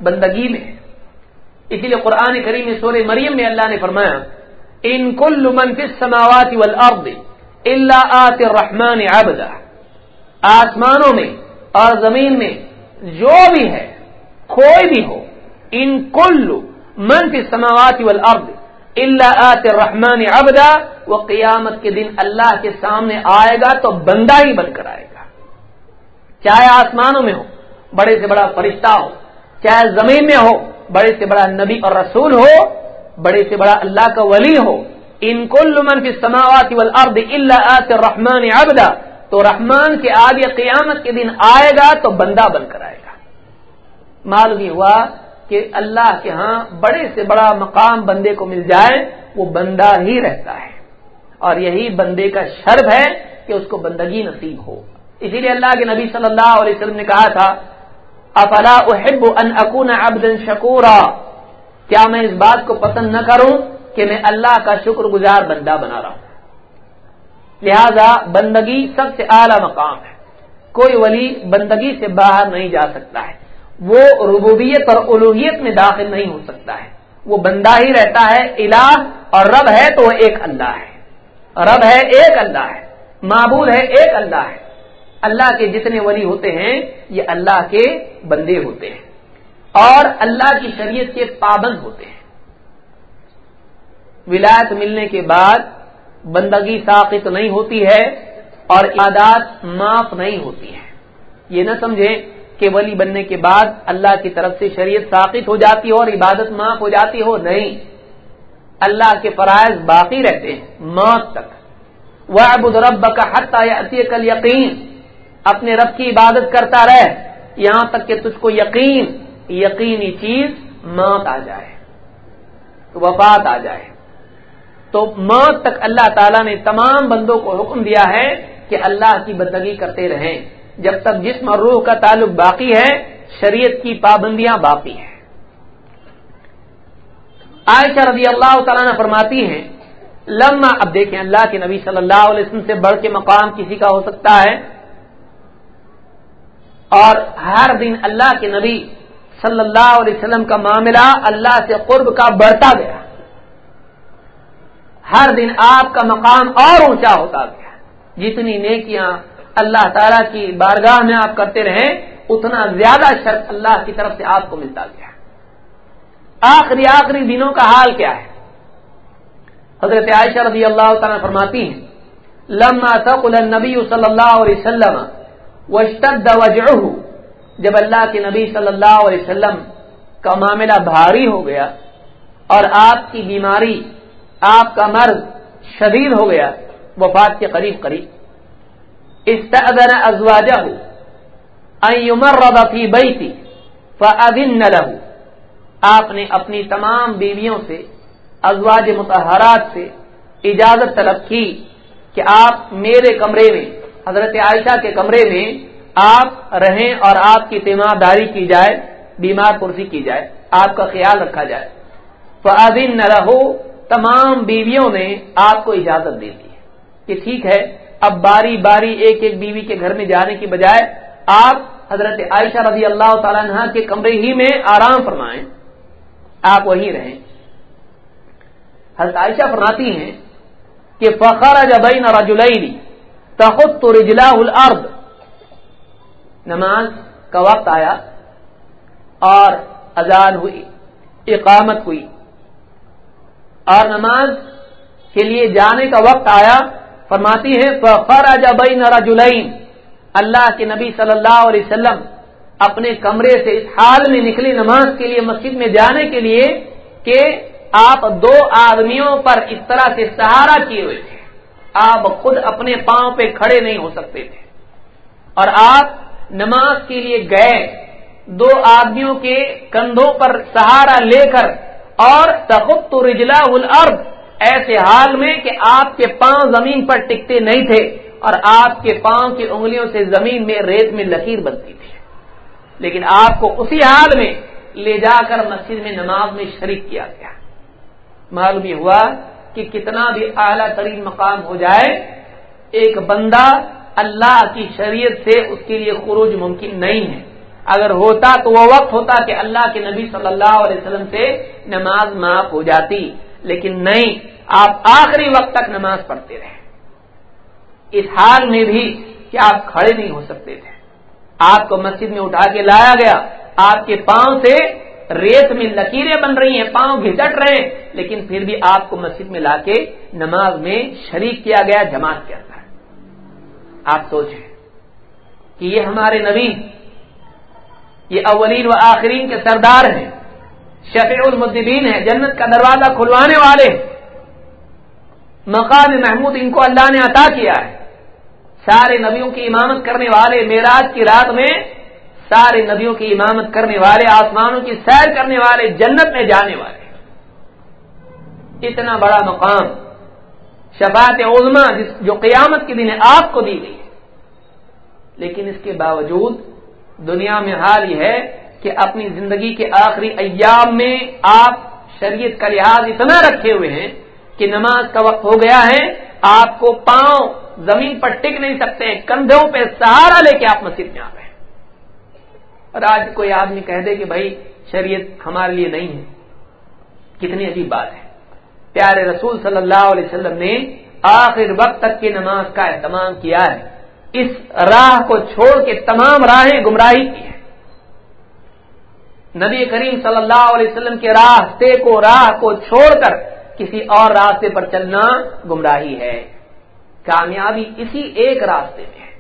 بندگی میں ہے اسی لیے قرآن کریم میں سورہ مریم میں اللہ نے فرمایا، ان کل سماوات والارض اللہ آت الرحمن عبدا۔ آسمانوں میں اور زمین میں جو بھی ہے، کوئی بھی ہو، ان کل منفی سماوات والارض اللہ آت الرحمن عبدا، وہ قیامت کے دن اللہ کے سامنے آئے گا تو بندہ ہی بن کر آئے گا۔ چاہے آسمانوں میں ہو، بڑے سے بڑا فرشتہ ہو، چاہے زمین میں ہو، بڑے سے بڑا نبی اور رسول ہو، بڑے سے بڑا اللہ کا ولی ہو ان کل من فی سماوات والارض الا آت الرحمن عبدا، تو رحمان کے آگے قیامت کے دن آئے گا تو بندہ بن کر آئے گا۔ معلوم یہ ہوا کہ اللہ کے ہاں بڑے سے بڑا مقام بندے کو مل جائے، وہ بندہ ہی رہتا ہے۔ اور یہی بندے کا شرف ہے کہ اس کو بندگی نصیب ہو۔ اسی لیے اللہ کے نبی صلی اللہ علیہ وسلم نے کہا تھا، افلا احب ان اکون عبدا شکورا، کیا میں اس بات کو پسند نہ کروں؟ کہ میں اللہ کا شکر گزار بندہ بنا رہا ہوں۔ لہذا بندگی سب سے اعلی مقام ہے۔ کوئی ولی بندگی سے باہر نہیں جا سکتا ہے۔ وہ ربوبیت اور الوحیت میں داخل نہیں ہو سکتا ہے۔ وہ بندہ ہی رہتا ہے، الہ، اور رب ہے تو وہ ایک اللہ ہے۔ رب ہے ایک اللہ ہے۔ معبود ہے ایک اللہ ہے۔ اللہ کے جتنے ولی ہوتے ہیں، یہ اللہ کے بندے ہوتے ہیں۔ اور اللہ کی شریعت کے پابند ہوتے ہیں۔ ولایت ملنے کے بعد بندگی ساقت نہیں ہوتی ہے اور عادات معاف نہیں ہوتی ہے یہ نہ سمجھے کہ ولی بننے کے بعد اللہ کی طرف سے شریعت ساقت ہو جاتی ہو اور عبادت معاف ہو جاتی ہو؟ نہیں۔ اللہ کے فرائض باقی رہتے ہیں، موت تک۔ وہ ابود رب کا حتہ کل یقین اپنے رب کی عبادت کرتا رہ یہاں تک کہ تجھ کو یقین، یقینی چیز موت آ جائے۔ وفات آ جائے۔ تو موت تک اللہ تعالیٰ نے تمام بندوں کو حکم دیا ہے کہ اللہ کی بندگی کرتے رہیں۔ جب تک جسم اور روح کا تعلق باقی ہے، شریعت کی پابندیاں باقی ہیں۔ عائشہ رضی اللہ تعالیٰ نے فرماتی ہیں لمحہ اب دیکھیں اللہ کے نبی صلی اللہ علیہ وسلم سے بڑھ کے مقام کسی کا ہو سکتا ہے۔ اور ہر دن اللہ کے نبی صلی اللہ علیہ وسلم کا معاملہ اللہ سے قرب کا بڑھتا گیا۔ ہر دن آپ کا مقام اور اونچا ہوتا گیا۔ جتنی نیکیاں اللہ تعالی کی بارگاہ میں آپ کرتے رہیں اتنا زیادہ شرط اللہ کی طرف سے آپ کو ملتا گیا۔ آخری آخری دنوں کا حال کیا ہے؟ حضرت عائشہ رضی اللہ تعالیٰ فرماتی ہیں، لما تقل النبی صلی اللہ علیہ وسلم واشتد وجعه جب اللہ کے نبی صلی اللہ علیہ وسلم کا معاملہ بھاری ہو گیا اور آپ کی بیماری آپ کا مرض شدید ہو گیا، وفات کے قریب قریب۔ استأذن ازواجه ان يمرض في بيتي فأذن له۔ آپ نے اپنی تمام بیویوں سے، ازواج متحرات سے اجازت طلب کی کہ آپ میرے کمرے میں، حضرت عائشہ کے کمرے میں آپ رہیں اور آپ کی تیمارداری کی جائے، بیمار پرسی کی جائے، آپ کا خیال رکھا جائے۔ فعدین نہ رہو تمام بیویوں نے آپ کو اجازت دے دی کہ ٹھیک ہے، اب باری باری ایک ایک بیوی کے گھر میں جانے کی بجائے آپ حضرت عائشہ رضی اللہ تعالیٰ عنہ کے کمرے ہی میں آرام فرمائیں۔ آپ وہیں رہیں۔ حضرت عائشہ فرماتی ہیں کہ فخر جبین رجلین تخط رجلا الارض نماز کا وقت آیا اور اذان ہوئی، اقامت ہوئی۔ اور نماز کے لیے جانے کا وقت آیا، فرماتی ہے فخر جبین رجلین اللہ کے نبی صلی اللہ علیہ وسلم اپنے کمرے سے اس حال میں نکلی نماز کے لیے مسجد میں جانے کے لیے کہ آپ دو آدمیوں پر اس طرح سے سہارا کیے ہوئے تھے۔ آپ خود اپنے پاؤں پہ کھڑے نہیں ہو سکتے تھے۔ اور آپ نماز کے لیے گئے، دو آدمیوں کے کندھوں پر سہارا لے کر اور تخت رجلا الارض، ایسے حال میں کہ آپ کے پاؤں زمین پر ٹکتے نہیں تھے اور آپ کے پاؤں کی انگلیوں سے زمین میں ریت میں لکیر بنتی تھی۔ لیکن آپ کو اسی حال میں لے جا کر مسجد میں نماز میں شریک کیا گیا۔ معلوم یہ ہوا کہ کتنا بھی اعلیٰ ترین مقام ہو جائے، ایک بندہ اللہ کی شریعت سے اس کے لیے خروج ممکن نہیں ہے۔ اگر ہوتا تو وہ وقت ہوتا کہ اللہ کے نبی صلی اللہ علیہ وسلم سے نماز معاف ہو جاتی، لیکن نہیں، آپ آخری وقت تک نماز پڑھتے رہے۔ اس حال میں بھی کہ آپ کھڑے نہیں ہو سکتے تھے۔ آپ کو مسجد میں اٹھا کے لایا گیا۔ آپ کے پاؤں سے ریت میں لکیریں بن رہی ہیں، پاؤں گھسٹ رہے ہیں، لیکن پھر بھی آپ کو مسجد میں لا کے نماز میں شریک کیا گیا، جماعت کے اندر۔ آپ سوچیں کہ یہ ہمارے نبی یہ اولین و آخرین کے سردار ہیں۔ شفیع المدبین ہیں، جنت کا دروازہ کھلوانے والے۔ مقام محمود ان کو اللہ نے عطا کیا ہے۔ سارے نبیوں کی امامت کرنے والے میراج کی رات میں سارے نبیوں کی امامت کرنے والے، آسمانوں کی سیر کرنے والے، جنت میں جانے والے۔ اتنا بڑا مقام شفاعت عظما جو قیامت کے دن آپ کو دی گئی ہے۔ لیکن اس کے باوجود دنیا میں حال یہ ہے کہ اپنی زندگی کے آخری ایام میں آپ شریعت کا لحاظ اتنا رکھے ہوئے ہیں کہ نماز کا وقت ہو گیا ہے، آپ کو پاؤں زمین پر ٹک نہیں سکتے، کندھوں پہ سہارا لے کے آپ مسجد میں آ گئے۔ اور آج کوئی آدمی کہہ دے کہ بھائی شریعت ہمارے لیے نہیں ہے۔ کتنی عجیب بات ہے۔ پیارے رسول صلی اللہ علیہ وسلم نے آخر وقت تک کی نماز کا اہتمام کیا ہے۔ اس راہ کو چھوڑ کے تمام راہیں گمراہی کی ہیں۔ نبی کریم صلی اللہ علیہ وسلم کے راستے کو، راہ کو چھوڑ کر کسی اور راستے پر چلنا گمراہی ہے۔ کامیابی اسی ایک راستے میں ہے۔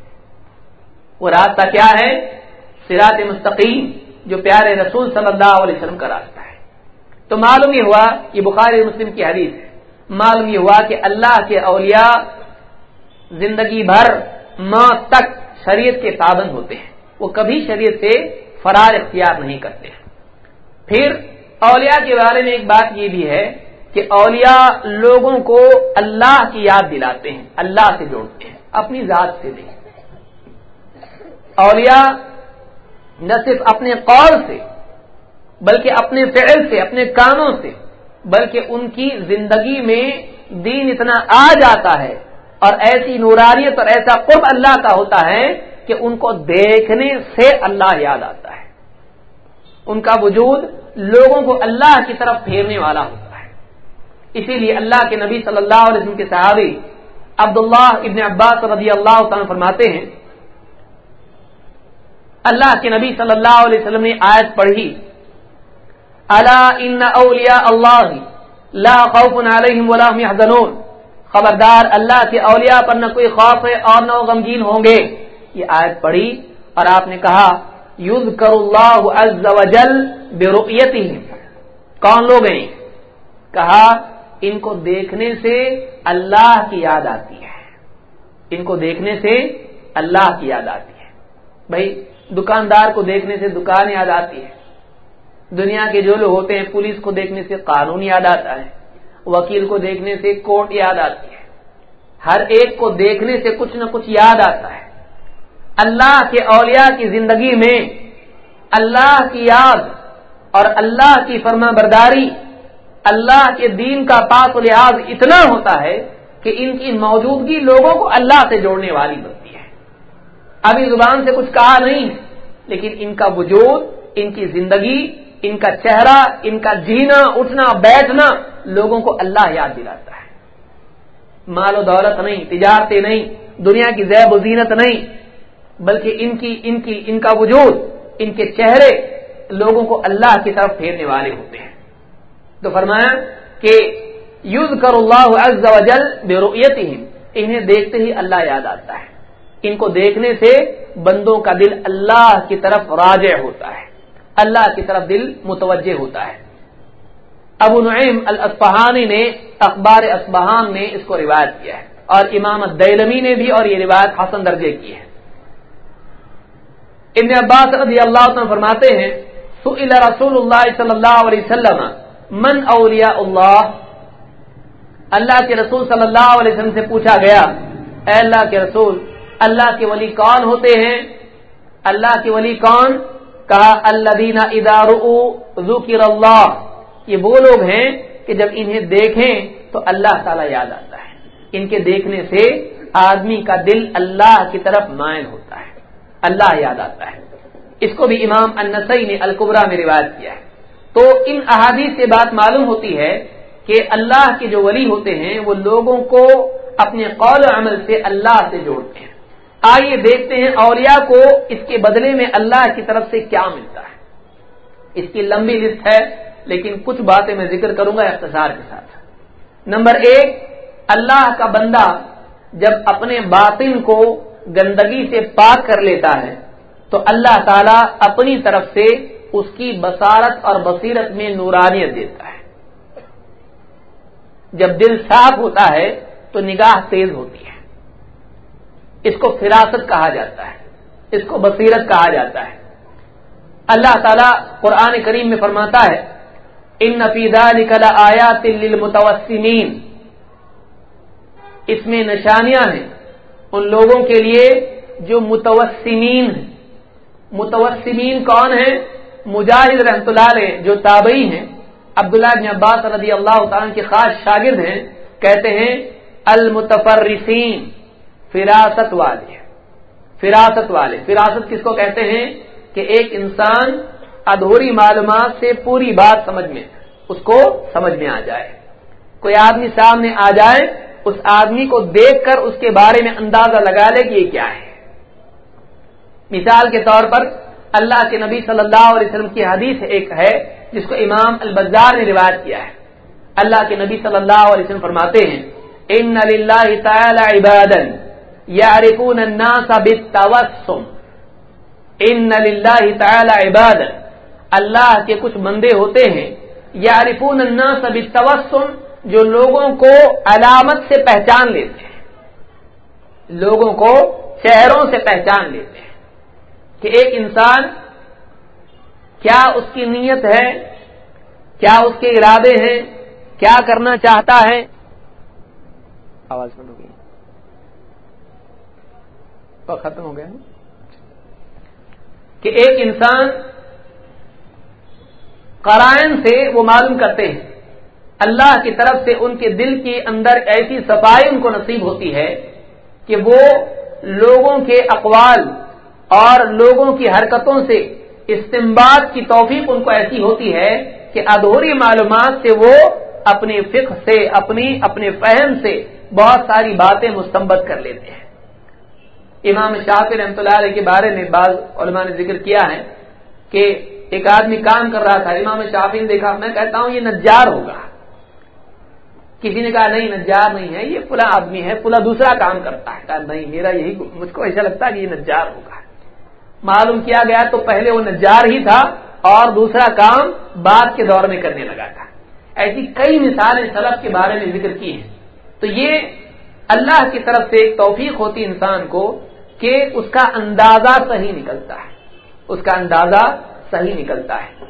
وہ راستہ کیا ہے؟ سرات مستقیم، جو پیارے رسول صلی اللہ علیہ وسلم کا راستہ ہے۔ تو معلوم یہ ہوا، یہ بخاری مسلم کی حدیث ہے، معلوم یہ ہوا کہ اللہ کے اولیاء زندگی بھر موت تک شریعت کے پابند ہوتے ہیں۔ وہ کبھی شریعت سے فرار اختیار نہیں کرتے۔ پھر اولیاء کے بارے میں ایک بات یہ بھی ہے کہ اولیاء لوگوں کو اللہ کی یاد دلاتے ہیں، اللہ سے جوڑتے ہیں، اپنی ذات سے نہیں۔ اولیاء نہ صرف اپنے قول سے، بلکہ اپنے فعل سے، اپنے کانوں سے، بلکہ ان کی زندگی میں دین اتنا آ جاتا ہے اور ایسی نورانیت اور ایسا قرب اللہ کا ہوتا ہے کہ ان کو دیکھنے سے اللہ یاد آتا ہے۔ ان کا وجود لوگوں کو اللہ کی طرف پھیرنے والا ہوتا ہے۔ اسی لیے اللہ کے نبی صلی اللہ علیہ وسلم کے صحابی عبداللہ ابن عباس رضی اللہ تعالیٰ فرماتے ہیں، اللہ کے نبی صلی اللہ علیہ وسلم نے آیت پڑھی اللہ ان اولیا اللہ لا خوف علیہم ولا هم يحزنون خبردار اللہ کے اولیاء پر نہ کوئی خوف ہے اور نہ غمگین ہوں گے۔ یہ آیت پڑھی اور آپ نے کہا یذکر اللہ عز وجل برؤیتہم. کون لوگ ہیں؟ کہا، ان کو دیکھنے سے اللہ کی یاد آتی ہے۔ ان کو دیکھنے سے اللہ کی یاد آتی ہے۔ بھائی، دکاندار کو دیکھنے سے دکان یاد آتی ہے۔ دنیا کے جو لوگ ہوتے ہیں، پولیس کو دیکھنے سے قانون یاد آتا ہے۔ وکیل کو دیکھنے سے کورٹ یاد آتی ہے۔ ہر ایک کو دیکھنے سے کچھ نہ کچھ یاد آتا ہے۔ اللہ کے اولیاء کی زندگی میں اللہ کی یاد اور اللہ کی فرما برداری اللہ کے دین کا پاک لحاظ اتنا ہوتا ہے کہ ان کی موجودگی لوگوں کو اللہ سے جوڑنے والی بنتی ہے۔ ابھی زبان سے کچھ کہا نہیں لیکن ان کا وجود، ان کی زندگی ان کا چہرہ، ان کا جینا، اٹھنا، بیٹھنا لوگوں کو اللہ یاد دلاتا ہے۔ مال و دولت نہیں تجارتیں نہیں، دنیا کی زیب و زینت نہیں، بلکہ ان کی ان کی، ان کا وجود، ان کے چہرے لوگوں کو اللہ کی طرف پھیرنے والے ہوتے ہیں۔ تو فرمایا کہ یوز کر اللہ عز و جل بے انہیں دیکھتے ہی اللہ یاد آتا ہے۔ ان کو دیکھنے سے بندوں کا دل اللہ کی طرف راجع ہوتا ہے۔ اللہ کی طرف دل متوجہ ہوتا ہے۔ ابو نعیم الاسفہانی نے، اخبار اسبہان میں اس کو روایت کیا ہے۔ اور امام دیلمی نے بھی اور یہ روایت حسن درجے کی ہے۔ ابن عباس رضی اللہ عنہ فرماتے ہیں، سئل رسول اللہ صلی اللہ علیہ وسلم، من اولیاء اللہ؟ اللہ کے رسول صلی اللہ علیہ وسلم سے پوچھا گیا، اے اللہ کے رسول، اللہ کے ولی کون ہوتے ہیں؟ اللہ کے ولی کون؟ کہا اللہ دینا ادار ذکر اللہ یہ وہ لوگ ہیں کہ جب انہیں دیکھیں تو اللہ تعالی یاد آتا ہے۔ ان کے دیکھنے سے آدمی کا دل اللہ کی طرف مائل ہوتا ہے۔ اللہ یاد آتا ہے۔ اس کو بھی امام النسائی نے القبرا میں روایت کیا ہے۔ تو ان احادیث سے بات معلوم ہوتی ہے کہ اللہ کے جو ولی ہوتے ہیں وہ لوگوں کو اپنے قول و عمل سے اللہ سے جوڑتے ہیں۔ آئیے دیکھتے ہیں اولیاء کو اس کے بدلے میں اللہ کی طرف سے کیا ملتا ہے۔ اس کی لمبی لسٹ ہے، لیکن کچھ باتیں میں ذکر کروں گا اختصار کے ساتھ۔ نمبر ایک، اللہ کا بندہ جب اپنے باطن کو گندگی سے پاک کر لیتا ہے، تو اللہ تعالی اپنی طرف سے اس کی بصارت اور بصیرت میں نورانیت دیتا ہے۔ جب دل صاف ہوتا ہے، تو نگاہ تیز ہوتی ہے۔ اس کو فراست کہا جاتا ہے، اس کو بصیرت کہا جاتا ہے۔ اللہ تعالیٰ قرآن کریم میں فرماتا ہے، ان نفیدہ نکلا آیا تل متوسمین اس میں نشانیاں ہیں ان لوگوں کے لیے جو متوسمین ہیں۔ متوسمین کون ہیں؟ مجاہد رحمت اللہ علیہ، جو تابعی ہیں۔ عبداللہ بن عباس رضی اللہ تعالیٰ کے خاص شاگرد ہیں، کہتے ہیں، المتفرسین فراست والے فراست والے۔ فراست کس کو کہتے ہیں؟ کہ ایک انسان ادھوری معلومات سے پوری بات سمجھ میں، اس کو سمجھ میں آ جائے۔ کوئی آدمی سامنے آ جائے، اس آدمی کو دیکھ کر اس کے بارے میں اندازہ لگا لے کہ یہ کیا ہے۔ مثال کے طور پر اللہ کے نبی صلی اللہ علیہ وسلم کی حدیث ایک ہے، جس کو امام البزار نے روایت کیا ہے۔ اللہ کے نبی صلی اللہ علیہ وسلم فرماتے ہیں، ان تعالی عبادن یعرفون الناس بالتوسم. ان للہ تعالی عباد اللہ کے کچھ بندے ہوتے ہیں. یعرفون الناس بالتوسم جو لوگوں کو علامت سے پہچان لیتے ہیں. لوگوں کو چہروں سے پہچان لیتے ہیں. کہ ایک انسان کیا اس کی نیت ہے؟ کیا اس کے ارادے ہیں؟ کیا کرنا چاہتا ہے؟ آواز گئی ختم ہو گیا کہ ایک انسان قرائن سے وہ معلوم کرتے ہیں، اللہ کی طرف سے ان کے دل کے اندر ایسی صفائی ان کو نصیب ہوتی ہے کہ وہ لوگوں کے اقوال اور لوگوں کی حرکتوں سے استمباد کی توفیق ان کو ایسی ہوتی ہے کہ ادھوری معلومات سے وہ اپنی فکر سے، اپنی، اپنے فہم سے بہت ساری باتیں مستمت کر لیتے ہیں۔ امام شافی رحمۃ اللہ علیہ کے بارے میں بعض علماء نے ذکر کیا ہے کہ ایک آدمی کام کر رہا تھا، امام شافی نے دیکھا، میں کہتا ہوں یہ نجار ہوگا۔ کسی نے کہا، نہیں، نجار نہیں ہے، یہ پلا آدمی ہے پلا دوسرا کام کرتا ہے۔ کہا، نہیں، میرا یہی مجھ کو ایسا لگتا ہے کہ یہ نجار ہوگا۔ معلوم کیا گیا، تو پہلے وہ نجار ہی تھا اور دوسرا کام بعد کے دور میں کرنے لگا تھا۔ ایسی کئی مثالیں سلف کے بارے میں ذکر کی ہیں۔ تو یہ اللہ کی طرف سے ایک توفیق ہوتی انسان کو کہ اس کا اندازہ صحیح نکلتا ہے۔ اس کا اندازہ صحیح نکلتا ہے۔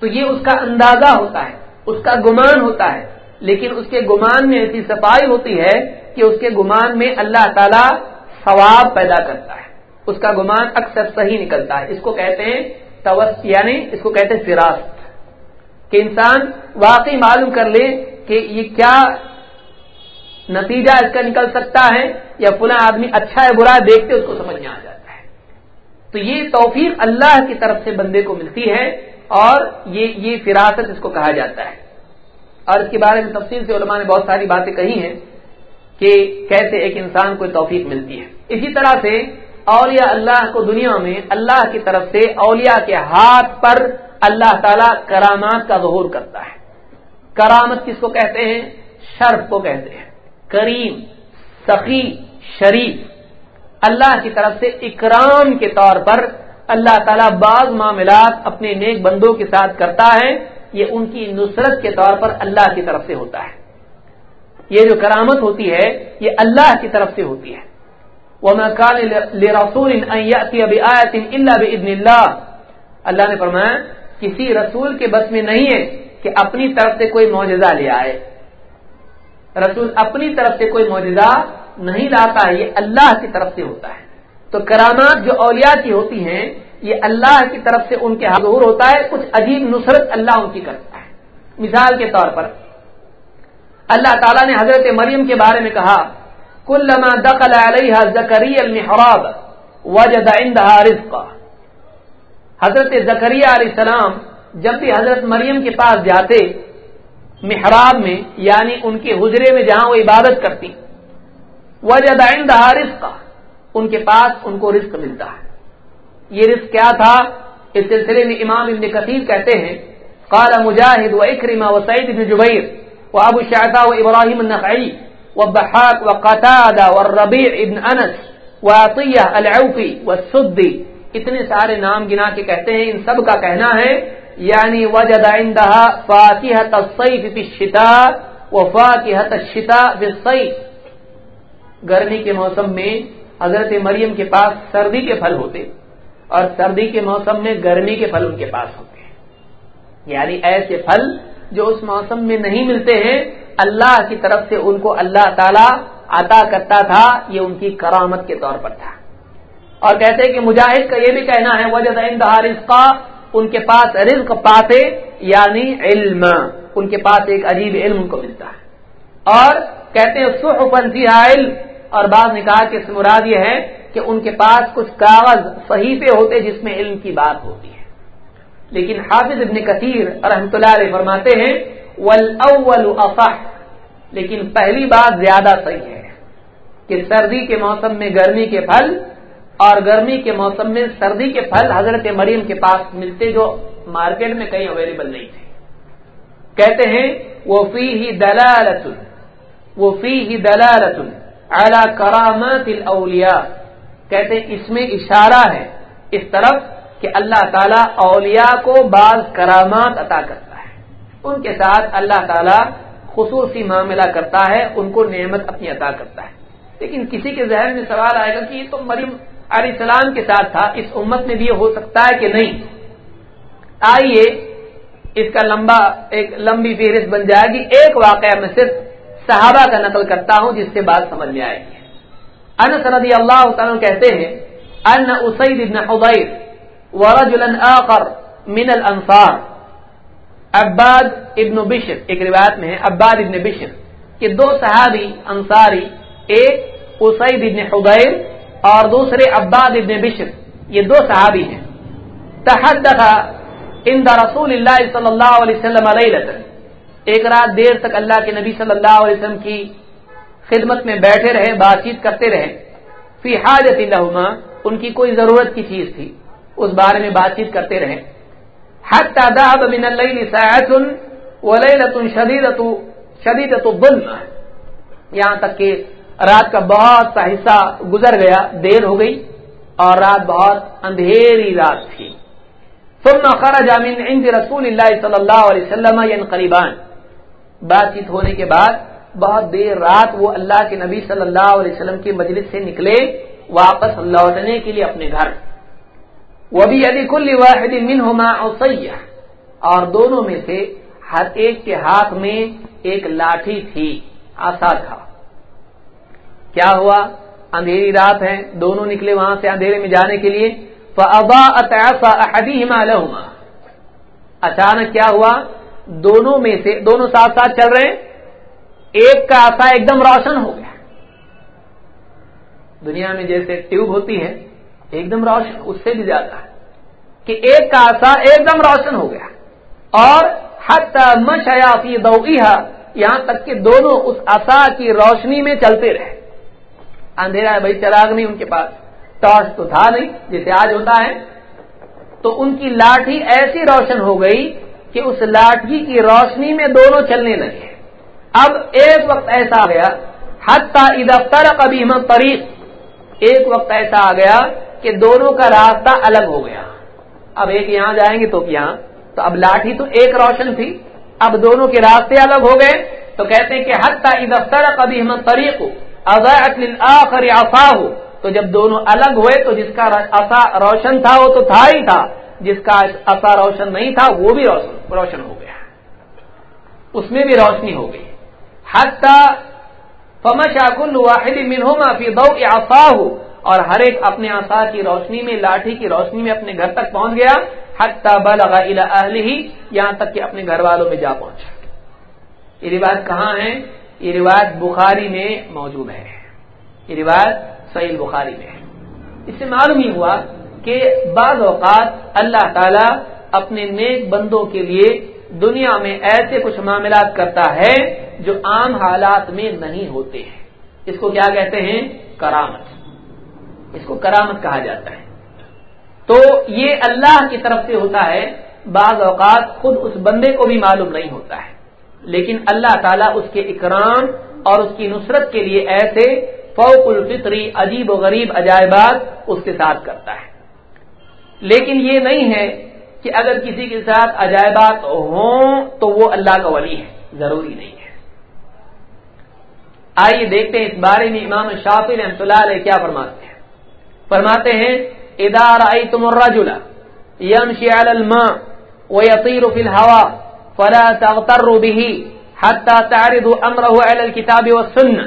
تو یہ اس کا اندازہ ہوتا ہے، اس کا گمان ہوتا ہے۔ لیکن اس کے گمان میں ایسی صفائی ہوتی ہے کہ اس کے گمان میں اللہ تعالی ثواب پیدا کرتا ہے۔ اس کا گمان اکثر صحیح نکلتا ہے۔ اس کو کہتے ہیں توس یعنی اس کو کہتے ہیں فراست۔ کہ انسان واقعی معلوم کر لے کہ یہ کیا نتیجہ اس کا نکل سکتا ہے یا فلاں آدمی اچھا ہے، برا دیکھتے اس کو سمجھ میں آ جاتا ہے۔ تو یہ توفیق اللہ کی طرف سے بندے کو ملتی ہے اور یہ یہ فراست اس کو کہا جاتا ہے۔ اور اس کے بارے میں تفصیل سے علماء نے بہت ساری باتیں کہی ہیں کہ کیسے ایک انسان کو توفیق ملتی ہے۔ اسی طرح سے اولیاء اللہ کو دنیا میں اللہ کی طرف سے اولیاء کے ہاتھ پر اللہ تعالی کرامات کا ظہور کرتا ہے۔ کرامت کس کو کہتے ہیں؟ شرف کو کہتے ہیں۔ کریم، سخی، شریف۔ اللہ کی طرف سے اکرام کے طور پر اللہ تعالیٰ بعض معاملات اپنے نیک بندوں کے ساتھ کرتا ہے، یہ ان کی نصرت کے طور پر اللہ کی طرف سے ہوتا ہے۔ یہ جو کرامت ہوتی ہے، یہ اللہ کی طرف سے ہوتی ہے۔ اللہ اللہ نے فرمایا، کسی رسول کے بس میں نہیں ہے کہ اپنی طرف سے کوئی معجزہ لے آئے۔ رسول اپنی طرف سے کوئی معجزہ نہیں لاتا، یہ اللہ کی طرف سے ہوتا ہے۔ تو کرامات جو اولیاء کی ہوتی ہیں، یہ اللہ کی طرف سے ان کے ہاں حضور ہوتا ہے، کچھ عجیب نصرت اللہ ان کی کرتا ہے۔ مثال کے طور پر، اللہ تعالیٰ نے حضرت مریم کے بارے میں کہا كلما دخل عليها زكريا المحراب وجد عندها رزقا. حضرت زکریہ علیہ السلام جب بھی حضرت مریم کے پاس جاتے محراب میں یعنی ان کے حجرے میں جہاں وہ عبادت کرتی، وجد عندها رزقا، ان کے پاس ان کو رزق ملتا ہے۔ یہ رزق کیا تھا؟ اس سلسلے میں امام ابن کثیر کہتے ہیں، قال مجاہد و اکرما و سعید بن جبیر و ابو شعتا و ابراہیم النقعی والضحاك وقتادة والربيع ابن انس و وعطية العوفي والسدي اتنے سارے نام گنا کے کہتے ہیں، ان سب کا کہنا ہے یعنی وجد عندها فاكهة الصيف في الشتاء وفاكهة الشتاء في الصيف گرمی کے موسم میں حضرت مریم کے پاس سردی کے پھل ہوتے اور سردی کے موسم میں گرمی کے پھل ان کے پاس ہوتے ہیں۔ یعنی ایسے پھل جو اس موسم میں نہیں ملتے ہیں، اللہ کی طرف سے ان کو اللہ تعالی عطا کرتا تھا، یہ ان کی کرامت کے طور پر تھا۔ اور کہتے ہیں کہ مجاہد کا یہ بھی کہنا ہے وجہ رزقا ان کے پاس رزق پاتے یعنی علم، ان کے پاس ایک عجیب علم ان کو ملتا ہے۔ اور کہتے ہیں سخن علم اور بعض نے کہا کہ مراد یہ ہے کہ ان کے پاس کچھ کاغذ صحیفے ہوتے جس میں علم کی بات ہوتی ہے۔ لیکن حافظ ابن کثیر رحمۃ اللہ علیہ فرماتے ہیں اصح لیکن پہلی بات زیادہ صحیح ہے کہ سردی کے موسم میں گرمی کے پھل اور گرمی کے موسم میں سردی کے پھل حضرت مریم کے پاس ملتے جو مارکیٹ میں کہیں اویلیبل نہیں تھے۔ کہتے ہیں، وہ فی ہی دلالت وہ فی ہی دلالت اعلی کرامت الاولیاء. کہتے ہیں، اس میں اشارہ ہے اس طرف کہ اللہ تعالیٰ اولیاء کو بعض کرامات عطا کرتا ہے۔ ان کے ساتھ اللہ تعالیٰ خصوصی معاملہ کرتا ہے، ان کو نعمت اپنی عطا کرتا ہے۔ لیکن کسی کے ذہن میں سوال آئے گا کہ یہ تو مریم علیہ السلام کے ساتھ تھا، اس امت میں بھی یہ ہو سکتا ہے کہ نہیں؟ آئیے، اس کا لمبا، ایک لمبی فہرست بن جائے گی۔ ایک واقعہ میں صرف صحابہ کا نقل کرتا ہوں جس سے بات سمجھ میں آئے گی۔ ان سندی اللہ تعالیٰ کہتے ہیں، ان اسید ابن حضیر ورجلا آخر من الانصار. عباد ابن بشر، ایک روایت میں ہے، عباد ابن بشر، کہ دو صحابی انصاری، ایک اسید ابن حضیر اور دوسرے عباد ابن بشر، یہ دو صحابی ہیں۔ تحدث عند رسول اللہ صلی اللہ علیہ وسلم علیہ ایک رات دیر تک اللہ کے نبی صلی اللہ علیہ وسلم کی خدمت میں بیٹھے رہے، بات چیت کرتے رہے۔ فی حاجت لہما، ان کی کوئی ضرورت کی چیز تھی۔ اس بارے میں بات چیت کرتے رہے۔ حتی ذهب من الليل ساعت وليله شديده شديده الظلم یہاں تک کہ رات کا بہت سا حصہ گزر گیا، دیر ہو گئی اور رات بہت اندھیری رات تھی۔ ثم خرج من عند رسول اللہ صلی اللہ علیہ وسلم یعنی ينقلبان بات چیت ہونے کے بعد بہت دیر رات وہ اللہ کے نبی صلی اللہ علیہ وسلم کی مجلس سے نکلے، واپس لوٹنے کے لیے اپنے گھر۔ وہ بھی علی کل واحد من ہوما اور دونوں میں سے ہر ایک کے ہاتھ میں ایک لاٹھی تھی، آسا تھا۔ کیا ہوا؟ اندھیری رات ہے، دونوں نکلے وہاں سے اندھیرے میں جانے کے لیے۔ ابا لہما اچانک کیا ہوا؟ دونوں میں سے، دونوں ساتھ ساتھ چل رہے۔ ہیں ایک کا آسا ایک دم روشن ہو گیا۔ دنیا میں جیسے ٹیوب ہوتی ہے، ایک دم روشن، اس سے بھی زیادہ ہے۔ کہ ایک کا آسا ایک دم روشن ہو گیا۔ اور مشیا فی دویہ یہاں تک کہ دونوں اس آسا کی روشنی میں چلتے رہے۔ اندھیرا ہے، بھائی چراغ نہیں ان کے پاس۔ ٹارچ تو تھا نہیں، جیسے آج ہوتا ہے۔ تو ان کی لاٹھی ایسی روشن ہو گئی کہ اس لاٹھی کی روشنی میں دونوں چلنے لگے۔ اب ایک وقت ایسا آ گیا، حتیٰ ادفتر کبھی ہم طریق ایک وقت ایسا آ گیا کہ دونوں کا راستہ الگ ہو گیا۔ اب ایک یہاں جائیں گے تو یہاں تو اب لاٹھی تو ایک روشن تھی۔ اب دونوں کے راستے الگ ہو گئے۔ تو کہتے ہیں کہ حتیٰ دفتر کبھی ہم طریق آخر آفا ہو تو جب دونوں الگ ہوئے تو جس کا اصا روشن تھا وہ تو تھا ہی تھا۔ جس کا اصا روشن نہیں تھا وہ بھی روشن ہو گیا۔ اس میں بھی روشنی ہو گئی۔ حتیٰ فمشاکل واحد منہما فی دو آفا ہو اور ہر ایک اپنے آسا کی روشنی میں، لاٹھی کی روشنی میں اپنے گھر تک پہنچ گیا۔ حتی بلغ الى اہلی یہاں تک کہ اپنے گھر والوں میں جا پہنچا۔ یہ روایت کہاں ہے؟ یہ روایت بخاری میں موجود ہے۔ یہ روایت سعید بخاری میں ہے۔ اس سے معلوم ہی ہوا کہ بعض اوقات اللہ تعالی اپنے نیک بندوں کے لیے دنیا میں ایسے کچھ معاملات کرتا ہے جو عام حالات میں نہیں ہوتے ہیں۔ اس کو کیا کہتے ہیں؟ کرامت۔ اس کو کرامت کہا جاتا ہے۔ تو یہ اللہ کی طرف سے ہوتا ہے، بعض اوقات خود اس بندے کو بھی معلوم نہیں ہوتا ہے۔ لیکن اللہ تعالیٰ اس کے اکرام اور اس کی نصرت کے لیے ایسے فوق الفطری عجیب و غریب عجائبات اس کے ساتھ کرتا ہے۔ لیکن یہ نہیں ہے کہ اگر کسی کے ساتھ عجائبات ہوں تو وہ اللہ کا ولی ہے، ضروری نہیں ہے۔ آئیے دیکھتے ہیں اس بارے میں امام شافی رحمۃ اللہ علیہ کیا فرماتے ہیں۔ فرماتے ہیں ادار آئی تم الرجل يمشي على الماء ويطير في الهواء فلا تغتروا به حتى تعرضوا امره على الكتاب والسنه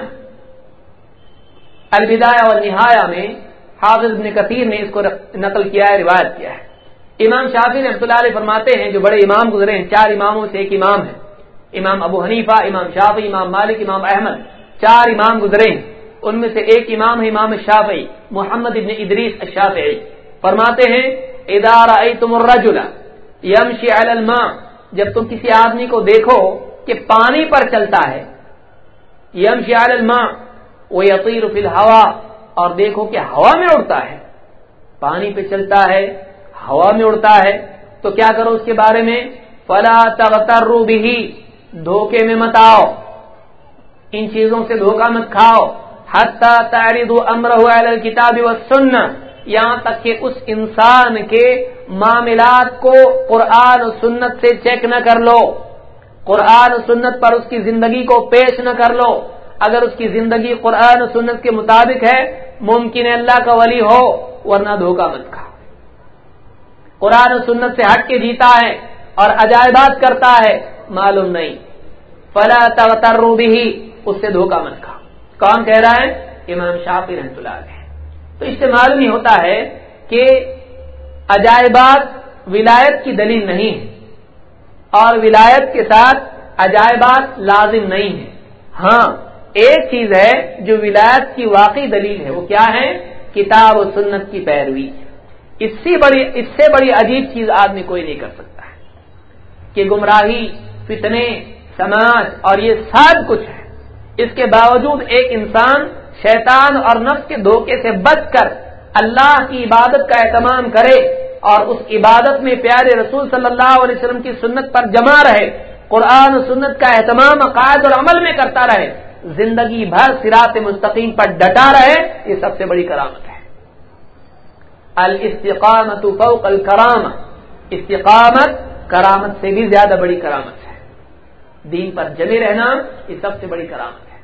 البدایہ والنہایہ میں حافظ ابن کثیر نے اس کو نقل کیا ہے، روایت کیا ہے۔ امام شافی رحمۃ اللہ علیہ فرماتے ہیں، جو بڑے امام گزرے ہیں، چار اماموں سے ایک امام ہے۔ امام ابو حنیفہ، امام شافی امام مالک، امام احمد، چار امام گزرے ہیں۔ ان میں سے ایک امام ہے امام شافعی، محمد ابن ادریس الشافعی۔ فرماتے ہیں ادارہ تم الرجلا یمشی الماء جب تم کسی آدمی کو دیکھو کہ پانی پر چلتا ہے، یمشی الماء، وہ یقیر فی الحوا اور دیکھو کہ ہوا میں اڑتا ہے۔ پانی پہ چلتا ہے، ہوا میں اڑتا ہے۔ تو کیا کرو اس کے بارے میں؟ فلا تغتروا بھی دھوکے میں مت آؤ۔ ان چیزوں سے دھوکہ مت کھاؤ۔ حتی تعریضوا امرہ علی الكتاب والسنہ، یہاں تک کہ اس انسان کے معاملات کو قرآن و سنت سے چیک نہ کر لو۔ قرآن و سنت پر اس کی زندگی کو پیش نہ کر لو۔ اگر اس کی زندگی قرآن و سنت کے مطابق ہے، ممکن ہے اللہ کا ولی ہو، ورنہ دھوکہ مت کھا۔ قرآن و سنت سے ہٹ کے جیتا ہے اور عجائبات کرتا ہے، معلوم نہیں۔ فلا تغتروا بھی اس سے دھوکہ مت کھا۔ کون کہہ رہا ہے؟ امام شافی رحمۃ اللہ علیہ۔ تو اس سے معلوم ہی ہوتا ہے کہ عجائبات ولایت کی دلیل نہیں ہے اور ولایت کے ساتھ عجائبات لازم نہیں ہے ہاں ایک چیز ہے جو ولایت کی واقعی دلیل ہے، وہ کیا ہے؟ کتاب و سنت کی پیروی۔ اس سے بڑی، اس سے بڑی عجیب چیز آدمی کوئی نہیں کر سکتا ہے کہ گمراہی، فتنے، سماج اور یہ سب کچھ ہے۔ اس کے باوجود ایک انسان شیطان اور نفس کے دھوکے سے بچ کر اللہ کی عبادت کا اہتمام کرے اور اس عبادت میں پیارے رسول صلی اللہ علیہ وسلم کی سنت پر جمع رہے، قرآن و سنت کا اہتمام عقائد اور عمل میں کرتا رہے، زندگی بھر سرات مستقیم پر ڈٹا رہے، یہ سب سے بڑی کرامت ہے۔ الاستقامت فوق الکرام استقامت کرامت سے بھی زیادہ بڑی کرامت ہے۔ دین پر جمے رہنا یہ سب سے بڑی کرامت ہے۔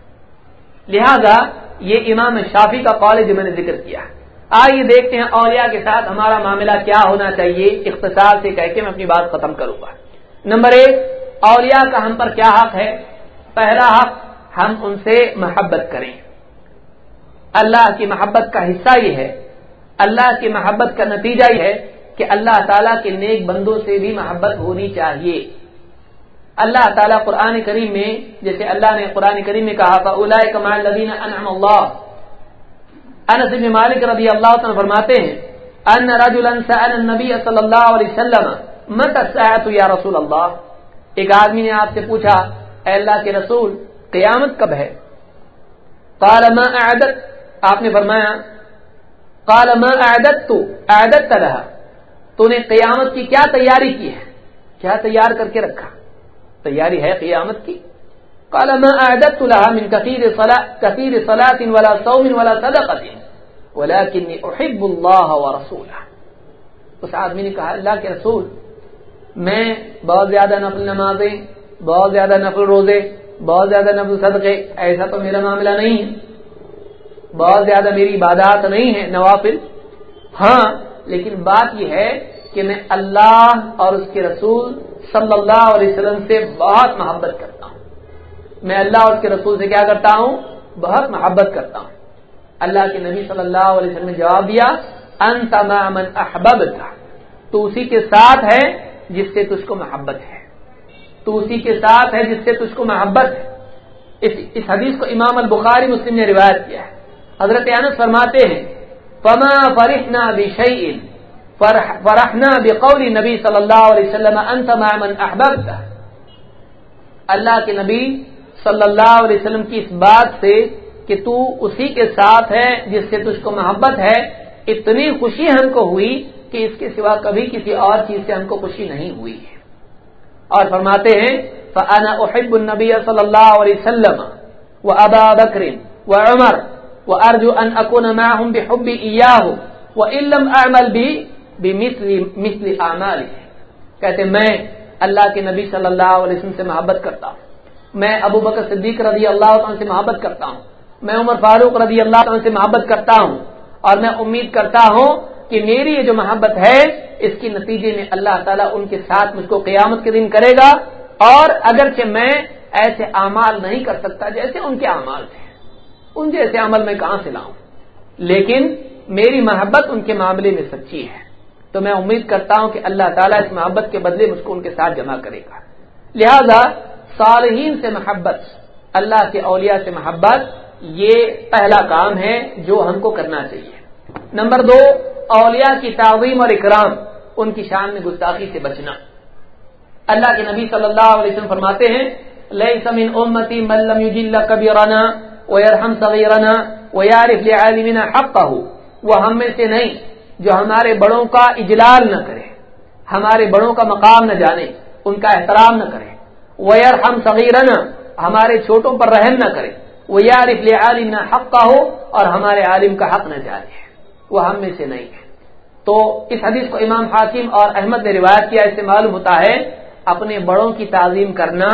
لہذا یہ امام شافی کا قول جو میں نے ذکر کیا۔ ہے آئیے دیکھتے ہیں اولیاء کے ساتھ ہمارا معاملہ کیا ہونا چاہیے۔ اختصار سے کہہ کے میں اپنی بات ختم کروں گا۔ نمبر ایک، اولیاء کا ہم پر کیا حق ہے؟ پہلا حق، ہم ان سے محبت کریں۔ اللہ کی محبت کا حصہ یہ ہے۔ اللہ کی محبت کا نتیجہ یہ ہے کہ اللہ تعالیٰ کے نیک بندوں سے بھی محبت ہونی چاہیے۔ اللہ تعالیٰ قرآن کریم میں، جیسے اللہ نے قرآن کریم میں کہا انعم اللہ انس بن مالک رضی اللہ عنہ فرماتے ہیں، ان رجلا سأل النبی صلی اللہ علیہ وسلم مت الساعت یا رسول اللہ؟ ایک آدمی نے آپ سے پوچھا، اے اللہ کے رسول، قیامت کب ہے؟ قال، ما اعدت آپ نے فرمایا، قال، ما اعدت تو اعدت لها. تو نے قیامت کی کیا تیاری کی ہے؟ کیا تیار کر کے رکھا؟ تیاری ہے قیامت کی؟ قال ما اعددت لها من كثير صلاه كثير صلاه ولا صوم ولا صدقه ولكني احب الله ورسوله. اس آدمی نے کہا، اللہ کے رسول، میں بہت زیادہ نفل نمازیں، بہت زیادہ نفل روزے، بہت زیادہ نفل صدقے، ایسا تو میرا معاملہ نہیں ہے۔ بہت زیادہ میری عبادات نہیں ہے نوافل۔ ہاں لیکن بات یہ ہے کہ میں اللہ اور اس کے رسول صلی اللہ علیہ وسلم سے بہت محبت کرتا ہوں۔ میں اللہ اور اس کے رسول سے کیا کرتا ہوں؟ بہت محبت کرتا ہوں۔ اللہ کے نبی صلی اللہ علیہ وسلم نے جواب دیا ان تمام احبب تھا تو اسی کے ساتھ ہے جس سے تجھ کو محبت ہے۔ تو اسی کے ساتھ ہے جس سے تجھ کو محبت ہے۔ اس اس حدیث کو امام البخاری مسلم نے روایت کیا ہے۔ حضرت انس فرماتے ہیں، فما فرحنا بشیء فرحنا بقول نبی صلی اللہ علیہ وسلم، انت من احببت اللہ کے نبی صلی اللہ علیہ وسلم کی اس بات سے کہ تو اسی کے ساتھ ہے جس سے تجھ کو محبت ہے، اتنی خوشی ہم کو ہوئی کہ اس کے سوا کبھی کسی اور چیز سے ہم کو خوشی نہیں ہوئی ہے۔ اور فرماتے ہیں فانا احب النبی صلی اللہ علیہ وسلم و ابا بکر و عمر و ارجو ان اکون معهم بحب ایاہ و علم اعمل بھی بمثل اعمال کہتے میں اللہ کے نبی صلی اللہ علیہ وسلم سے محبت کرتا ہوں۔ میں ابو بکر صدیق رضی اللہ عنہ سے محبت کرتا ہوں، میں عمر فاروق رضی اللہ عنہ سے محبت کرتا ہوں، اور میں امید کرتا ہوں کہ میری یہ جو محبت ہے، اس کے نتیجے میں اللہ تعالیٰ ان کے ساتھ مجھ کو قیامت کے دن کرے گا۔ اور اگرچہ میں ایسے اعمال نہیں کر سکتا جیسے ان کے اعمال تھے، ان جیسے عمل میں کہاں سے لاؤں؟ لیکن میری محبت ان کے معاملے میں سچی ہے۔ تو میں امید کرتا ہوں کہ اللہ تعالیٰ اس محبت کے بدلے مجھ کو ان کے ساتھ جمع کرے گا۔ لہذا صالحین سے محبت، اللہ کے اولیاء سے محبت، یہ پہلا کام ہے جو ہم کو کرنا چاہیے۔ نمبر دو، اولیاء کی تعظیم اور اکرام، ان کی شان میں گستاخی سے بچنا۔ اللہ کے نبی صلی اللہ علیہ وسلم فرماتے ہیں لئی سمن امتی ملم کبھی رانا ویرحم صغیرنا ویارف لعالمنا حقه وہ ہم میں سے نہیں، جو ہمارے بڑوں کا اجلال نہ کرے، ہمارے بڑوں کا مقام نہ جانے، ان کا احترام نہ کرے۔ ویرحم صغیرنا ہمارے چھوٹوں پر رحم نہ کرے۔ ویارف لعالمنا حقه، اور ہمارے عالم کا حق نہ جانے وہ ہم میں سے نہیں ہے۔ تو اس حدیث کو امام حاکم اور احمد نے روایت کیا، اس سے معلوم ہوتا ہے، اپنے بڑوں کی تعظیم کرنا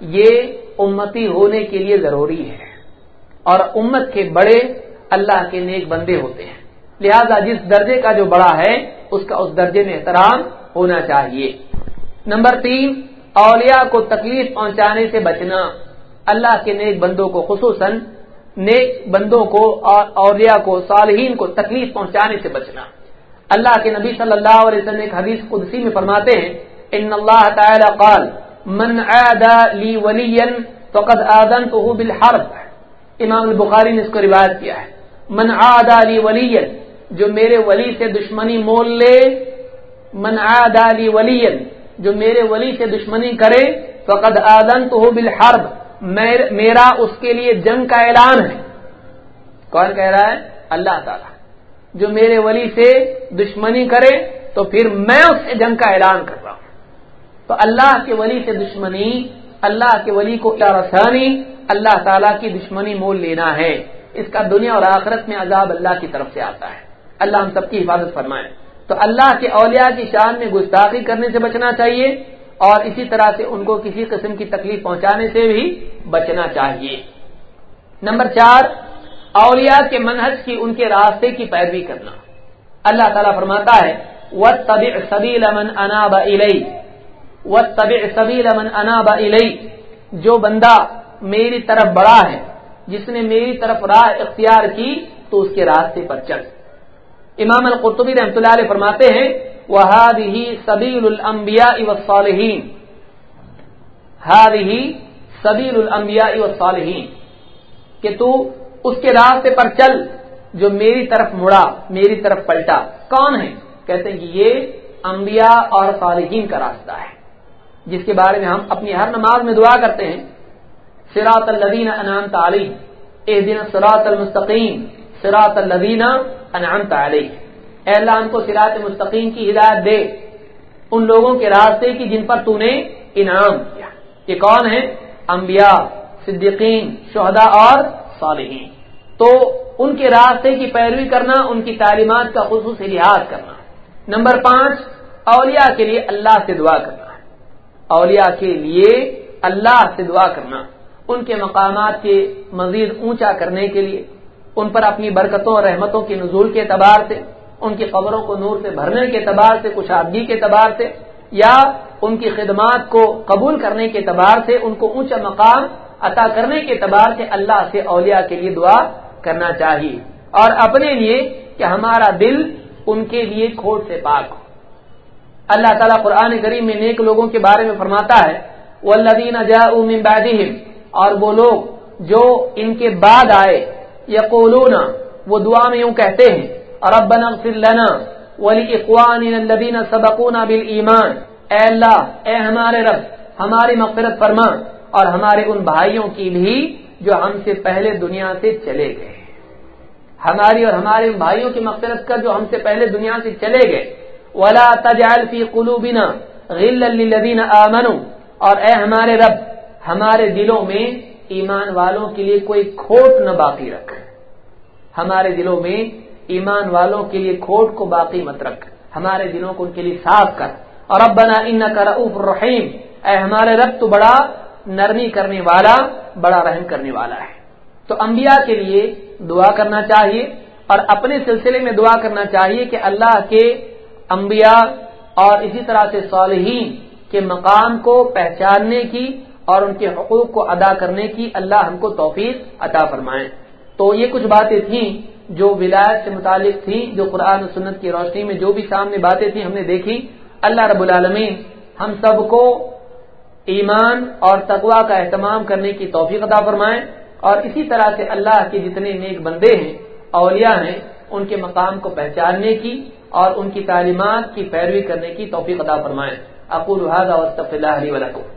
یہ امتی ہونے کے لیے ضروری ہے۔ اور امت کے بڑے اللہ کے نیک بندے ہوتے ہیں۔ لہذا جس درجے کا جو بڑا ہے، اس کا اس درجے میں احترام ہونا چاہیے۔ نمبر تین اولیاء کو تکلیف پہنچانے سے بچنا، اللہ کے نیک بندوں کو خصوصاً نیک بندوں کو اور اولیاء کو، صالحین کو تکلیف پہنچانے سے بچنا۔ اللہ کے نبی صلی اللہ علیہ وسلم ایک حدیث قدسی میں فرماتے ہیں، ان اللہ تعالی قال، من عادى لي وليا فقد آذنته بالحرب. امام البخاری نے اس کو روایت کیا ہے، من عادى لي وليا جو میرے ولی سے دشمنی مول لے، من عادى لي وليا جو میرے ولی سے دشمنی کرے، فقد آذنته بالحرب۔ میرا اس کے لیے جنگ کا اعلان ہے۔ کون کہہ رہا ہے؟ اللہ تعالی۔ جو میرے ولی سے دشمنی کرے، تو پھر میں اس سے جنگ کا اعلان کر رہا ہوں۔ تو اللہ کے ولی سے دشمنی، اللہ کے ولی کو کیا رسانی؟ اللہ تعالیٰ کی دشمنی مول لینا ہے۔ اس کا دنیا اور آخرت میں عذاب اللہ کی طرف سے آتا ہے۔ اللہ ہم سب کی حفاظت فرمائے۔ تو اللہ کے اولیاء کی شان میں گستاخی کرنے سے بچنا چاہیے اور اسی طرح سے ان کو کسی قسم کی تکلیف پہنچانے سے بھی بچنا چاہیے۔ نمبر چار، اولیاء کے منحص کی ان کے راستے کی پیروی کرنا۔ اللہ تعالیٰ فرماتا ہے وہ طبی سبیل امن اناب علئی وہ طبی سبیل امن اناب علئی جو بندہ میری طرف بڑا ہے، جس نے میری طرف راہ اختیار کی، تو اس کے راستے پر چل۔ امام القرطبی رحمۃ اللہ علیہ فرماتے ہیں وہ ہی سبیل الانبیاء والصالحین ہی سبیل الانبیاء والصالحین کہ تو اس کے راستے پر چل، جو میری طرف مڑا، میری طرف پلٹا۔ کون ہے کہتے ہیں کہ یہ انبیاء اور صالحین کا راستہ ہے۔ جس کے بارے میں ہم اپنی ہر نماز میں دعا کرتے ہیں سراط الدین انعام تعلیم اے دن سراط المستقیم۔ سراط الدین انعام تعلیم اے اللہ ہم کو سراط مستقیم کی ہدایت دے۔ ان لوگوں کے راستے کی جن پر تو نے انعام کیا۔ یہ کون ہے انبیاء، صدیقین، شہداء اور صالحین۔ تو ان کے راستے کی پیروی کرنا، ان کی تعلیمات کا خصوصی لحاظ کرنا۔ نمبر پانچ، اولیاء کے لیے اللہ سے دعا کرنا۔ اولیاء کے لیے اللہ سے دعا کرنا۔ ان کے مقامات کے مزید اونچا کرنے کے لیے۔ ان پر اپنی برکتوں اور رحمتوں کے نزول کے اعتبار سے، ان کی قبروں کو نور سے بھرنے کے اعتبار سے کشادگی کے اعتبار سے، یا ان کی خدمات کو قبول کرنے کے اعتبار سے، ان کو اونچا مقام عطا کرنے کے اعتبار سے اللہ سے اولیاء کے لیے دعا کرنا چاہیے۔ اور اپنے لیے کہ ہمارا دل ان کے لیے کھوٹ سے پاک ہو۔ اللہ تعالیٰ قرآن کریم میں نیک لوگوں کے بارے میں فرماتا ہے وہ اللہ اور وہ لوگ جو ان کے بعد آئے یا وہ دعا میں یوں کہتے ہیں، ربنا اغفر لنا ولاخواننا الذين سبقونا بالایمان اے اللہ، اے ہمارے رب، ہماری مغفرت فرما اور ہمارے ان بھائیوں کی بھی جو ہم سے پہلے دنیا سے چلے گئے۔ ہماری اور ہمارے بھائیوں کی مغفرت کر جو ہم سے پہلے دنیا سے چلے گئے۔ ولا تجعل في قلوبنا غلا للذين امنوا اور اے ہمارے رب، ہمارے دلوں میں ایمان والوں کے لیے کوئی کھوٹ نہ باقی رکھ۔ ہمارے دلوں میں ایمان والوں کے لیے کھوٹ کو باقی مت رکھ۔ ہمارے دلوں کو ان کے لیے صاف کر۔ اور اب بنا ان کا رعف رحیم اے ہمارے رب، تو بڑا نرمی کرنے والا، بڑا رحم کرنے والا ہے۔ تو انبیاء کے لیے دعا کرنا چاہیے اور اپنے سلسلے میں دعا کرنا چاہیے کہ اللہ کے انبیاء اور اسی طرح سے صالحین کے مقام کو پہچاننے کی اور ان کے حقوق کو ادا کرنے کی اللہ ہم کو توفیق عطا فرمائے۔ تو یہ کچھ باتیں تھیں جو ولایت سے متعلق تھیں، جو قرآن و سنت کی روشنی میں جو بھی سامنے باتیں تھیں ہم نے دیکھی۔ اللہ رب العالمین ہم سب کو ایمان اور تقوا کا اہتمام کرنے کی توفیق عطا فرمائیں اور اسی طرح سے اللہ کے جتنے نیک بندے ہیں، اولیاء ہیں، ان کے مقام کو پہچاننے کی اور ان کی تعلیمات کی پیروی کرنے کی توفیق عطا فرمائیں اقول هذا واستغفر الله لي ولكم۔